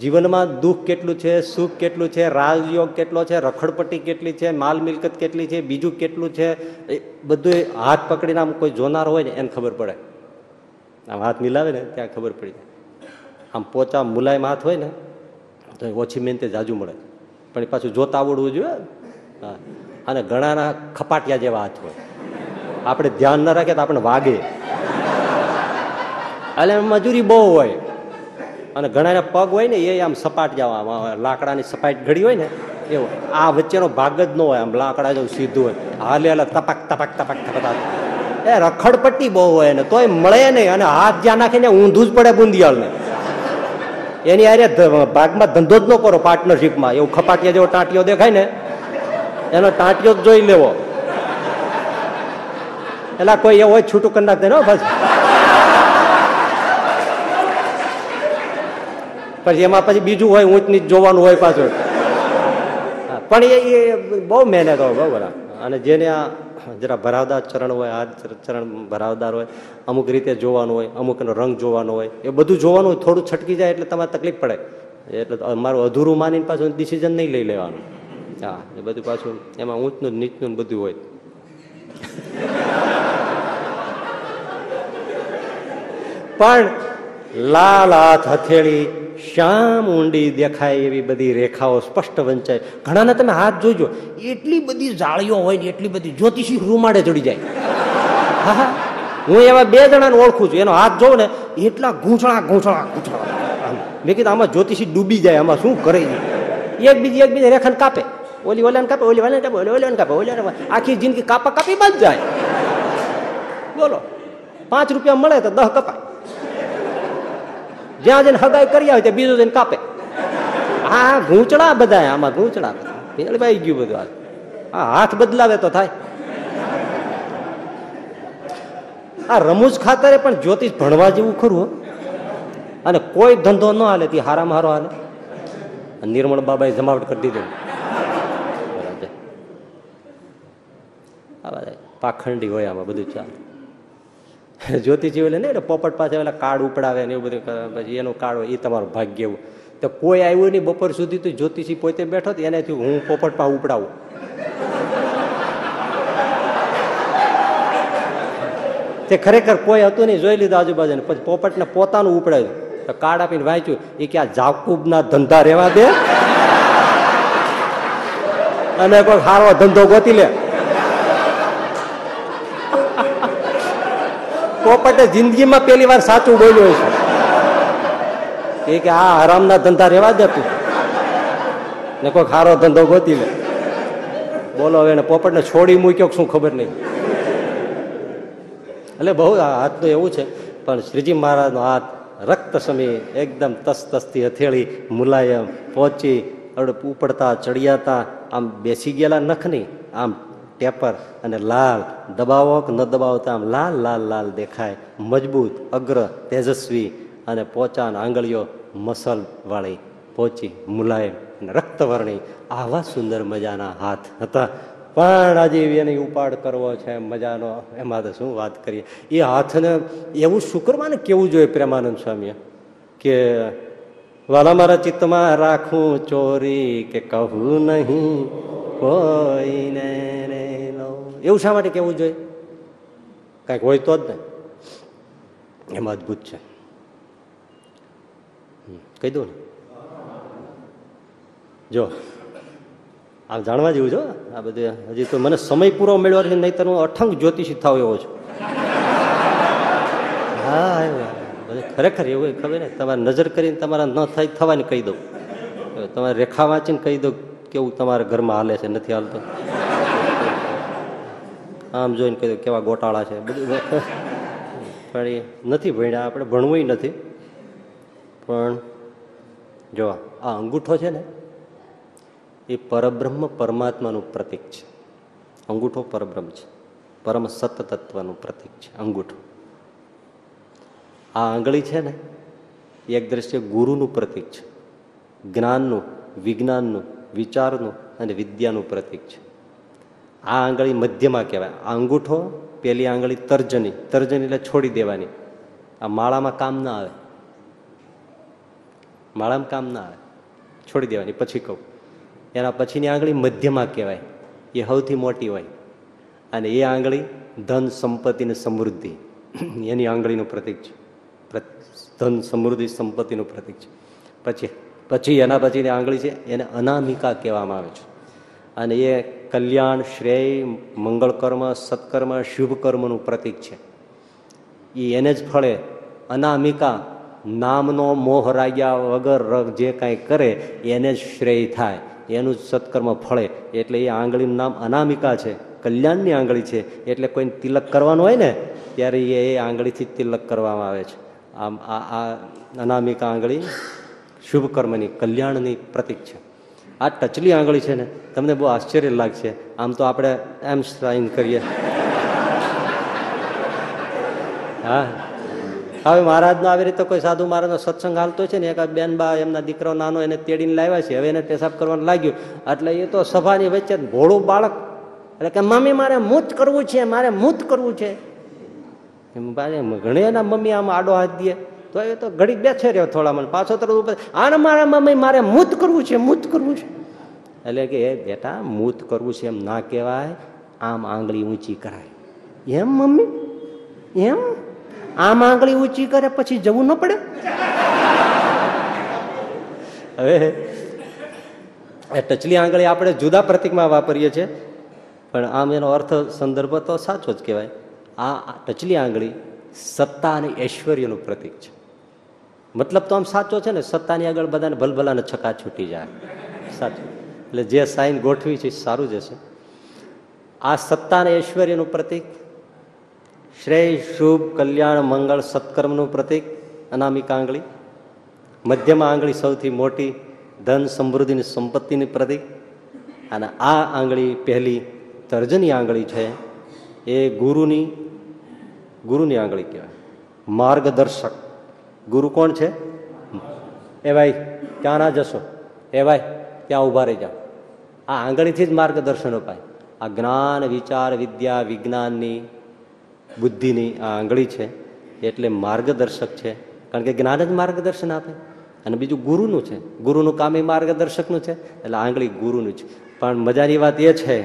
જીવનમાં દુઃખ કેટલું છે, સુખ કેટલું છે, રાજયોગ કેટલો છે, રખડપટ્ટી કેટલી છે, માલ મિલકત કેટલી છે, બીજું કેટલું છે, એ બધું હાથ પકડીને આમ કોઈ જોનાર હોય ને એને ખબર પડે. આમ હાથ મિલાવે ને ત્યાં ખબર પડી જાય. આમ પોચા મુલાયમ હાથ હોય ને, તો ઓછી મહેનતે જાજુ મળે. પણ એ પાછું જોતા આવડવું જોઈએ. અને ઘણાના ખપાટિયા જેવા હાથ હોય. આપણે ધ્યાન ન રાખીએ તો આપણે વાગે. એટલે મજૂરી બહુ હોય. અને ઘણા પગ હોય ને, એ આમ સપાટ જવા લાકડાની સપાટ ઘડી હોય ને, એવું. આ વચ્ચેનો ભાગ જ ન હોય, આમ લાકડા જેવું સીધું હોય. હાલે હાલે, તપાક તપાક તપાક, તપક એ રખડપટ્ટી બહુ હોય ને, તોય મળે નહીં, અને હાથ જ્યાં નાખીને ઊંધું જ પડે બુંદિયાળને. એની આરે ભાગમાં ધંધો જ ન કરો પાર્ટનરશીપમાં. એવું ખપાટિયા જેવો ટાંટિયો દેખાય ને, એનો ટાંટિયો જ જોઈ લેવો. એટલે કોઈ એવું છૂટું કરી નાખે ને બસ. પછી એમાં પછી બીજું હોય ઊંચ નીચ જોવાનું હોય પાછું. પણ એ એ બહુ મહેનત હોય બહુ બરાબર. અને જેને આ જરા ભરાવદાર ચરણ હોય આ ચરણ ભરાવદાર હોય અમુક રીતે જોવાનું હોય અમુકનો રંગ જોવાનો હોય એ બધું જોવાનું હોય થોડું છટકી જાય એટલે તમારે તકલીફ પડે. એટલે મારું અધૂરું માનીને પાછું ડિસિઝન નહીં લઈ લેવાનું. હા એ બધું પાછું એમાં ઊંચનું નીચનું બધું હોય. પણ લાલ હાથ હથેળી શ્યામ ઊંડી દેખાય એવી બધી રેખાઓ સ્પષ્ટ વંચાય. ઘણાને તમે હાથ જોજો, એટલી બધી જાળીઓ હોય ને એટલી બધી જ્યોતિષી રૂમાડે ચડી જાય. હા હા. એવા બે જણાને ઓળખું છું, એનો હાથ જોઉં ને, એટલા ગૂંચળા ગૂંચળા ગૂંચળા. મેં કીધું, આમાં જ્યોતિષી ડૂબી જાય, આમાં શું કરે છે? એક બીજી એક બીજી રેખાને કાપે. ઓલી ઓલાને કાપે, ઓલી ઓલાને કાપે, ઓલી ઓલાને કાપે, ઓલી આખી જિંદગી કાપા કાપી બંધ જાય. બોલો. પાંચ રૂપિયા મળે તો દહ કપાય. જ્યાં જઈને હગાઈ કરી આવે ત્યાં બીજું જઈને કાપે. આ ગૂંચડા બધા આમાં બધા ભાઈ ગયું બધું આ. હાથ બદલાવે તો થાય. આ રમૂજ ખાતરે પણ જ્યોતિષ ભણવા જેવું ખરું અને કોઈ ધંધો ન હાલે, તે હારામાં હારો હાલે. નિર્મળ બાબાએ જમાવટ કરી દીધું. પાખંડી હોય આમાં બધું ચાલે. જ્યોતિષી એટલે પોપટ પાસે પેલા કાર્ડ ઉપડાવે ને એવું બધું પછી એનું કાર્ડ હોય એ તમારું ભાગ્ય એવું. તો કોઈ આવ્યું નહીં બપોર સુધી, તો જ્યોતિષી પોતે બેઠો તો એનાથી હું પોપટ પાસે ઉપડાવું. તે ખરેખર કોઈ હતું નહીં, જોઈ લીધું આજુબાજુ પછી પોપટને પોતાનું ઉપડાવ્યું. તો કાર્ડ આપીને વાંચ્યું એ કે આ જાકુબના ધંધા રહેવા દે. અને કોઈ સારો ધંધો ગોતી લે. પોપટે જિંદગીમાં પેલી વાર સાચું બોલ્યો છે. કે આ હરામના ધંધા રહેવા દે તું. ને કોઈ ખારો ધંધો ગોતી લે. બોલો હવે એને પોપટને છોડી મૂક્યો શું ખબર નહીં. એટલે બહુ આ હાથનું એવું છે, પણ શ્રીજી મહારાજનો હાથ રક્ત સમી એકદમ તસ તસથી હથેળી મુલાયમ પહોંચી ઉપડતા, ચડિયાતા, આમ બેસી ગયેલા નખ નહીં આમ ટેપર અને લાલ. દબાવો કે ન દબાવતા આમ લાલ લાલ લાલ દેખાય. મજબૂત, અગ્ર, તેજસ્વી અને પોચાન આંગળીઓ મસલ વાળી પોચી, મુલાયમ અને રક્તવર્ણી. આવા સુંદર મજાના હાથ હતા. પણ આજે એની ઉપાડ કરવો છે મજાનો. એમાં તો શું વાત કરીએ? એ હાથને એવું શુક્રવાને કેવું જોઈએ પ્રેમાનંદ સ્વામીએ? કે વાલા મારા ચિત્તમાં રાખું ચોરી કે કહું નહીં. કોઈને રે એવું શા માટે કેવું જોઈએ? કાંઈક હોય તો જ ને. એમાં અદભુત છે. કહી દઉં ને. જો આ જાણવા જેવું છો આ બધું હજી તો મને સમય પૂરો મેળવ્યો છે નહીં તો અઠંગ જ્યોતિષી થાવ એવો છું. હા. ખરેખર એવું ખબર ને તમારે નજર કરીને તમારા ન થાય, થવાની કહી દઉં. તમારે રેખા વાંચીને કહી દઉં કેવું તમારા ઘરમાં હાલે છે? નથી હાલતો? આમ જોઈને કહી કેવા ગોટાળા છે? બધું. પણ નથી ભણ્યા, આપણે ભણવું નથી. પણ જો, આ અંગૂઠો છે ને, એ પરબ્રહ્મ પરમાત્માનું પ્રતીક છે. અંગૂઠો પરબ્રહ્મ છે. પરમ સતતત્વનું પ્રતિક છે, અંગૂઠો. આ આંગળી છે ને, એક દ્રષ્ટિએ ગુરુનું પ્રતીક છે. જ્ઞાનનું, વિજ્ઞાનનું વિચારનું અને વિદ્યાનું પ્રતીક છે. આ આંગળી મધ્યમાં કહેવાય. આ અંગૂઠો, પેલી આંગળી તર્જની. તર્જની એટલે છોડી દેવાની. આ માળામાં કામ ના આવે. માળામાં કામ ના આવે. છોડી દેવાની. પછી કહું. એના પછીની આંગળી મધ્યમાં કહેવાય. એ સૌથી મોટી હોય. અને એ આંગળી ધન સંપત્તિને સમૃદ્ધિ. એની આંગળીનું પ્રતીક છે. ધન, સમૃદ્ધિ, સંપત્તિનું પ્રતીક છે. પછી પછી એના પછીની આંગળી છે, એને અનામિકા કહેવામાં આવે છે. અને એ કલ્યાણ, શ્રેય મંગળ કર્મ સત્કર્મ શુભ કર્મનું પ્રતીક છે. એ એને જ ફળે. અનામિકા નામનો મોહ રાગ્યા વગર જે કાંઈ કરે, એને જ શ્રેય થાય. એનું જ સત્કર્મ ફળે. એટલે એ આંગળીનું નામ અનામિકા છે. કલ્યાણની આંગળી છે. એટલે કોઈને તિલક કરવાનું હોય ને, ત્યારે એ આંગળીથી જ તિલક કરવામાં આવે છે. આમ આ અનામિકા આંગળી શુભ કર્મની કલ્યાણની પ્રતિક છે. આ ટચલી આંગળી છે ને, તમને બહુ આશ્ચર્ય લાગશે. આમ તો આપણે એમ સાઇન કરીએ. હા. હવે મહારાજનો આવી રીતે કોઈ સાધુ મહારાજનો સત્સંગ હાલતો છે ને, એક બેન બા એમના દીકરો નાનો એને તેડીને લાવ્યા છે, હવે એને પેશાબ કરવાનું લાગ્યું. એટલે એ તો સભાની વચ્ચે ભોળું બાળક. એટલે કે, મમ્મી, મારે મૂત કરવું છે, મારે મૂત કરવું છે. ઘણી એના મમ્મી આમ આડો હાથ દે. તો એ તો ઘડી બેસે રહ્યો થોડા મને પાછો તરત ઉપર, આને મારા મમ્મી, મારે મૂત કરવું છે, મૂત કરવું છે. એટલે કે બેટા, મૂત કરવું છે એમ ના કહેવાય. આમ આંગળી ઊંચી કરાય. એમ મમ્મી? એમ? આમ આંગળી ઊંચી કરે પછી જવું ન પડે? હવે ટચલી આંગળી આપણે જુદા પ્રતિકમાં વાપરીએ છીએ, પણ આમ એનો અર્થ, સંદર્ભ તો સાચો જ કહેવાય. આ ટચલી આંગળી સત્તા અને ઐશ્વર્યનું પ્રતિક છે. મતલબ તો આમ સાચો છે ને, સત્તાની આગળ બધાને ભલભલાને છકા છૂટી જાય. સાચું. એટલે જે સાઈન ગોઠવી છે સારું જ હશે. આ સત્તા અને ઐશ્વર્યનું પ્રતિક, શ્રેય, શુભ, કલ્યાણ, મંગળ, સત્કર્મનું પ્રતિક, અનામિક આંગળી, મધ્યમાં આંગળી સૌથી મોટી, ધન સમૃદ્ધિની સંપત્તિની પ્રતિક, અને આ આંગળી પહેલી તર્જની આંગળી છે. એ ગુરુની ગુરુની આંગળી કહેવાય. માર્ગદર્શક. ગુરુ કોણ છે? એ ભાઈ, ક્યાં ના જશો? એ ભાઈ, ત્યાં ઊભા રહી જાઓ આ આંગળીથી જ માર્ગદર્શન અપાય. આ જ્ઞાન, વિચાર, વિદ્યા, વિજ્ઞાનની બુદ્ધિની આ આંગળી છે. એટલે માર્ગદર્શક છે. કારણ કે જ્ઞાન જ માર્ગદર્શન આપે. અને બીજું ગુરુનું છે. ગુરુનું કામ એ માર્ગદર્શકનું છે. એટલે આંગળી ગુરુનું છે. પણ મજાની વાત એ છે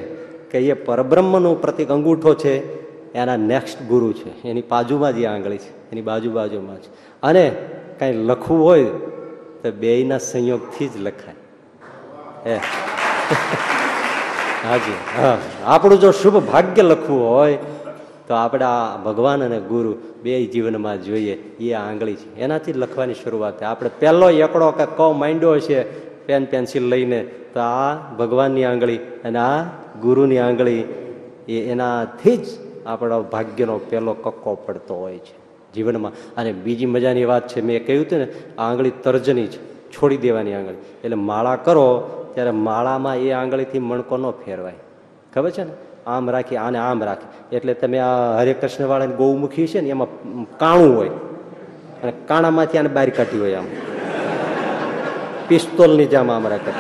કે એ પરબ્રહ્મનું પ્રતિક અંગૂઠો છે. એના નેક્સ્ટ ગુરુ છે. એની બાજુમાં જ એ આંગળી છે. એની બાજુ બાજુમાં છે અને કાંઈ લખવું હોય તો બેયના સંયોગથી જ લખાય. હે. હાજી, હા. આપણું જો શુભ ભાગ્ય લખવું હોય, તો આપણે આ ભગવાન અને ગુરુ બે જીવનમાં જોઈએ, એ આંગળી છે. એનાથી જ લખવાની શરૂઆત થાય આપણે પહેલો એકડો કે ક માંડ્યો છે પેન પેન્સિલ લઈને, તો આ ભગવાનની આંગળી અને આ ગુરુની આંગળી, એ એનાથી જ આપણો ભાગ્યનો પહેલો કક્કો પડતો હોય છે. જીવનમાં. અને બીજી મજાની વાત છે, મેં કહ્યું હતું ને આ આંગળી તર્જની છે, છોડી દેવાની આંગળી. એટલે માળા કરો, ત્યારે માળામાં એ આંગળીથી મણકો ન ફેરવાય. ખબર છે ને? આમ રાખી, આને આમ રાખી. એટલે તમે આ હરે કૃષ્ણવાળાની ગૌમુખી છે ને, એમાં કાણું હોય. અને કાણામાંથી આને બહાર કાઢી હોય આમ. પિસ્તોલની જામ આમ રાખે.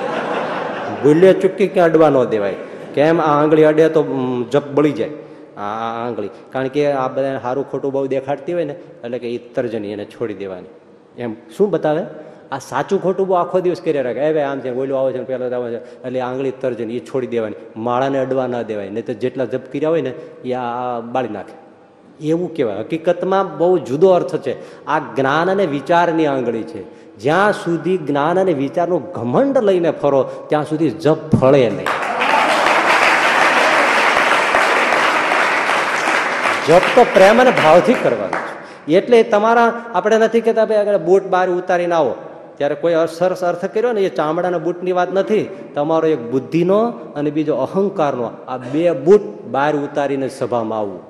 ભૂલે ચૂકી ક્યાં અડવા ન દેવાય. કેમ આ આંગળી અડે તો જપ બળી જાય. આ આંગળી. કારણ કે આ બધા સારું ખોટું બહુ દેખાડતી હોય ને, એટલે કે એ તર્જની એને છોડી દેવાની. એમ શું બતાવે? આ સાચું ખોટું બહુ આખો દિવસ કરી રાખે. હવે આમ છે ઓલું આવે છે પેલો આવે છે. એટલે આંગળી તર્જની એ છોડી દેવાની. માળાને અડવા ના દેવાય. નહીં તો જેટલા જપ કર્યા હોય ને, એ આ બાળી નાખે. એવું કહેવાય. હકીકતમાં બહુ જુદો અર્થ છે. આ જ્ઞાન અને વિચારની આંગળી છે. જ્યાં સુધી જ્ઞાન અને વિચારનું ઘમંડ લઈને ફરો, ત્યાં સુધી જપ ફળે નહીં. જપ તો પ્રેમ અને ભાવથી કરવાનો છે. એટલે તમારા આપણે નથી કહેતા ભાઈ બૂટ બહાર ઉતારીને આવો. ત્યારે કોઈ સરસ અર્થ કર્યો ને એ ચામડાના બૂટની વાત નથી. તમારો એક બુદ્ધિનો અને બીજો અહંકારનો આ બે બૂટ બહાર ઉતારીને સભામાં આવવું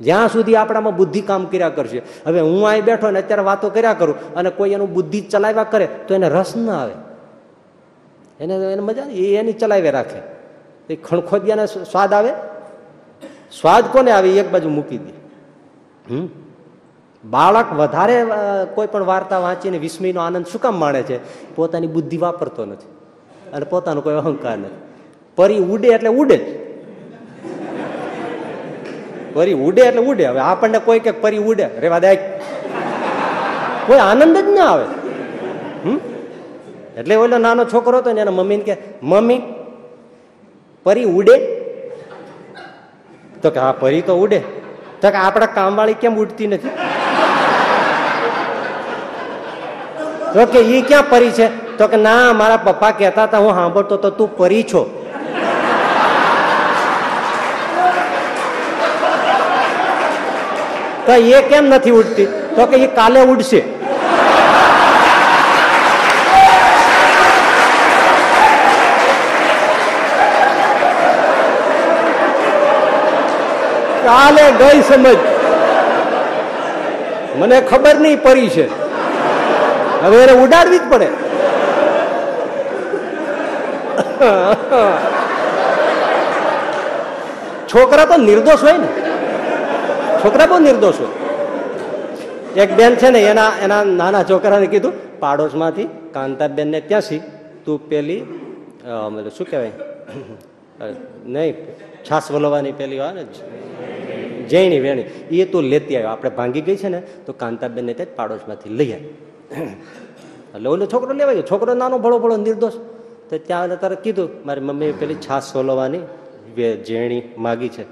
જ્યાં સુધી આપણામાં બુદ્ધિ કામ કર્યા કરશે. હવે હું અહીં બેઠો ને અત્યારે વાતો કર્યા કરું અને કોઈ એનું બુદ્ધિ ચલાવ્યા કરે તો એને રસ ના આવે. એને એને મજા એ એની ચલાવ્યા રાખે. એ ખણખોદિયાને સ્વાદ આવે સ્વાદ કોને આવી એક બાજુ મૂકી દે. હમ? બાળક વધારે કોઈ પણ વાર્તા વાંચીને વિસ્મયનો આનંદ શું કામ માણે છે? પોતાની બુદ્ધિ વાપરતો નથી અને પોતાનો કોઈ અહંકાર નથી. પરી ઉડે એટલે ઉડે પરી ઉડે એટલે ઉડે. હવે આપણને કોઈ કે પરી ઉડે, રેવા દે. કોઈ આનંદ જ ના આવે. હમ? એટલે ઓલો નાનો છોકરો હતો ને, એના મમ્મીને કે, મમ્મી, પરી ઉડે તો કે હા પરી તો ઉડે. તો કે આપણા કામવાળી કેમ ઉડતી નથી? તો કે ઈ ક્યાં પરી છે? તો કે ના, મારા પપ્પા કહેતા હતા, હું સાંભળતો તો તું પરી છો. તો એ કેમ નથી ઉડતી? તો કે એ કાલે ઉડશે. કાલે ગઈ સમજ. મને ખબર નહીં પડી છે. હવે એને ઉડાડવી જ પડે. છોકરા તો નિર્દોષ હોય ને. છોકરા બહુ નિર્દોષ હોય. એક બેન છે ને, એના એના નાના છોકરાને કીધું, પાડોશમાંથી કાંતાબેનને ત્યાંથી તું પેલી શું કહેવાય? નહીં, છાસ વલવાની પેલી હોય ને જૈણી વેણી એ તું લેતી આવ્યો. આપણે ભાંગી ગઈ છે ને, તો કાંતાબેનને જ પાડોશમાંથી લઈ આવ્યો એટલે ઓલો છોકરો લેવાયો છોકરો નાનો ભળો ભળો નિર્દોષ. તો ત્યાં તરત કીધું, મારી મમ્મી પેલી છાસ સોલવાની જેણી માગી છે.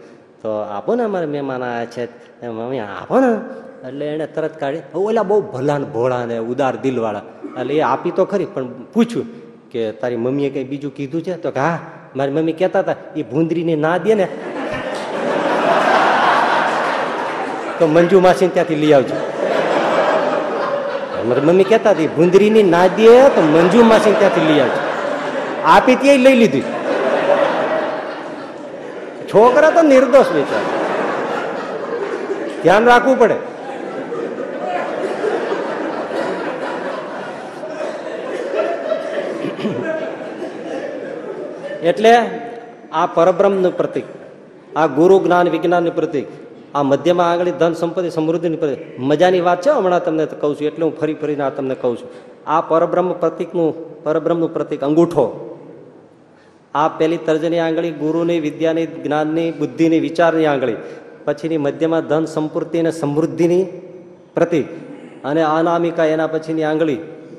તો આપો ને અમારે મહેમાન આવ્યા છે. મમ્મી, આપો ને. એટલે એને તરત કાઢી. ઓલા બહુ ભલા ને ભોળા ને ઉદાર દિલવાળા. એટલે એ આપી તો ખરી, પણ પૂછ્યું કે તારી મમ્મીએ કઈ બીજું કીધું છે? તો હા, મારી મમ્મી કહેતા હતા એ ભૂંદરીને ના દે ને. તો મંજુ માસી ત્યાંથી લઈ આવજો. મમ્મી કહેતા હતી, ભૂંદરીની ના દે તો મંજુ માસી ત્યાંથી લઈ આવજો. આપી ત્યાં લઈ લીધી. છોકરા તો નિર્દોષ વિચાર ધ્યાન રાખવું પડે. એટલે આ પરબ્રહ્મનું પ્રતિક, આ ગુરુ જ્ઞાન વિજ્ઞાનનું પ્રતિક આ મધ્યમાં આંગળી ધન સંપત્તિ સમૃદ્ધિની મજાની વાત છે, હમણાં તમને કહું છું, એટલે હું ફરી ફરીને આ તમને કહું છું. આ પરબ્રહ્મ પ્રતિકનું, પરબ્રહ્મનું પ્રતિક, અંગૂઠો. આ પેલી તર્જની આંગળી, ગુરુની, વિદ્યાની, જ્ઞાનની, બુદ્ધિની, વિચારની આંગળી. પછીની મધ્યમાં ધન સંપૂર્તિ અને સમૃદ્ધિની પ્રતિક. અને અનામિકા એના પછીની આંગળી.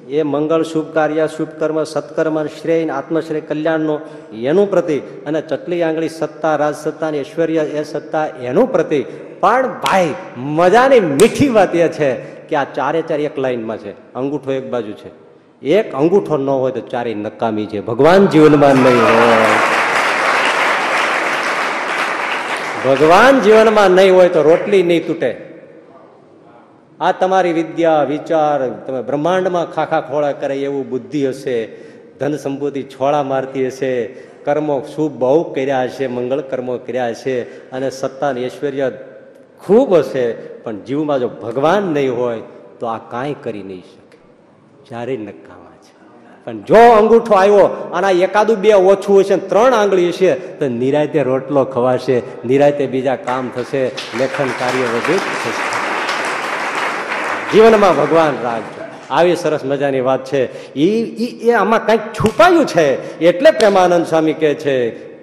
એ મંગળ શુભ કાર્ય, શુભ કર્મ, સત્કર્મ શ્રેય આત્મશ્રેય કલ્યાણનો એનું પ્રતિક અને ચટલી આંગળી સત્તા રાજસત્તા અને ઐશ્વર્ય એ સત્તા એનું પ્રતિક. પણ ભાઈ, મજાની મીઠી વાત એ છે કે આ ચારે ચાર એક લાઈનમાં છે. અંગૂઠો એક બાજુ છે. એક અંગૂઠો ન હોય તો ચારેય નકામી છે. ભગવાન જીવનમાં નહીં હોય. ભગવાન જીવનમાં નહીં હોય તો રોટલી નહીં તૂટે. આ તમારી વિદ્યા, વિચાર, તમે બ્રહ્માંડમાં ખાખા ખોળા કરે એવું બુદ્ધિ હશે, ધન સંપત્તિ છોળા મારતી હશે, કર્મો શુભ બહુ કર્યા હશે, મંગળ કર્મો કર્યા છે અને સત્તાન ઐશ્વર્ય ખૂબ હશે, પણ જીવમાં જો ભગવાન નહીં હોય, તો આ કાંઈ કરી નહીં શકે. જ્યારે નકામા છે? પણ જો અંગૂઠો આવ્યો, આના એકાદું બે ઓછું હશે ત્રણ આંગળી હશે, તો નિરાયતે રોટલો ખવાશે, નિરાયતે બીજા કામ થશે, લેખન કાર્ય વધુ થશે. જીવનમાં ભગવાન રાખજો આવી સરસ મજાની વાત છે. એ એ આમાં કંઈક છુપાયું છે. એટલે પ્રેમાનંદ સ્વામી કહે છે,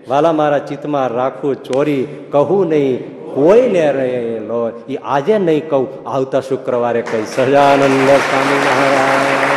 વાલા મારા ચિત્તમાં રાખવું ચોરી, કહું નહીં, કોઈને રહેલો એ આજે નહીં કહું, આવતા શુક્રવારે કહી. સજાનંદ સ્વામી મહારાજ.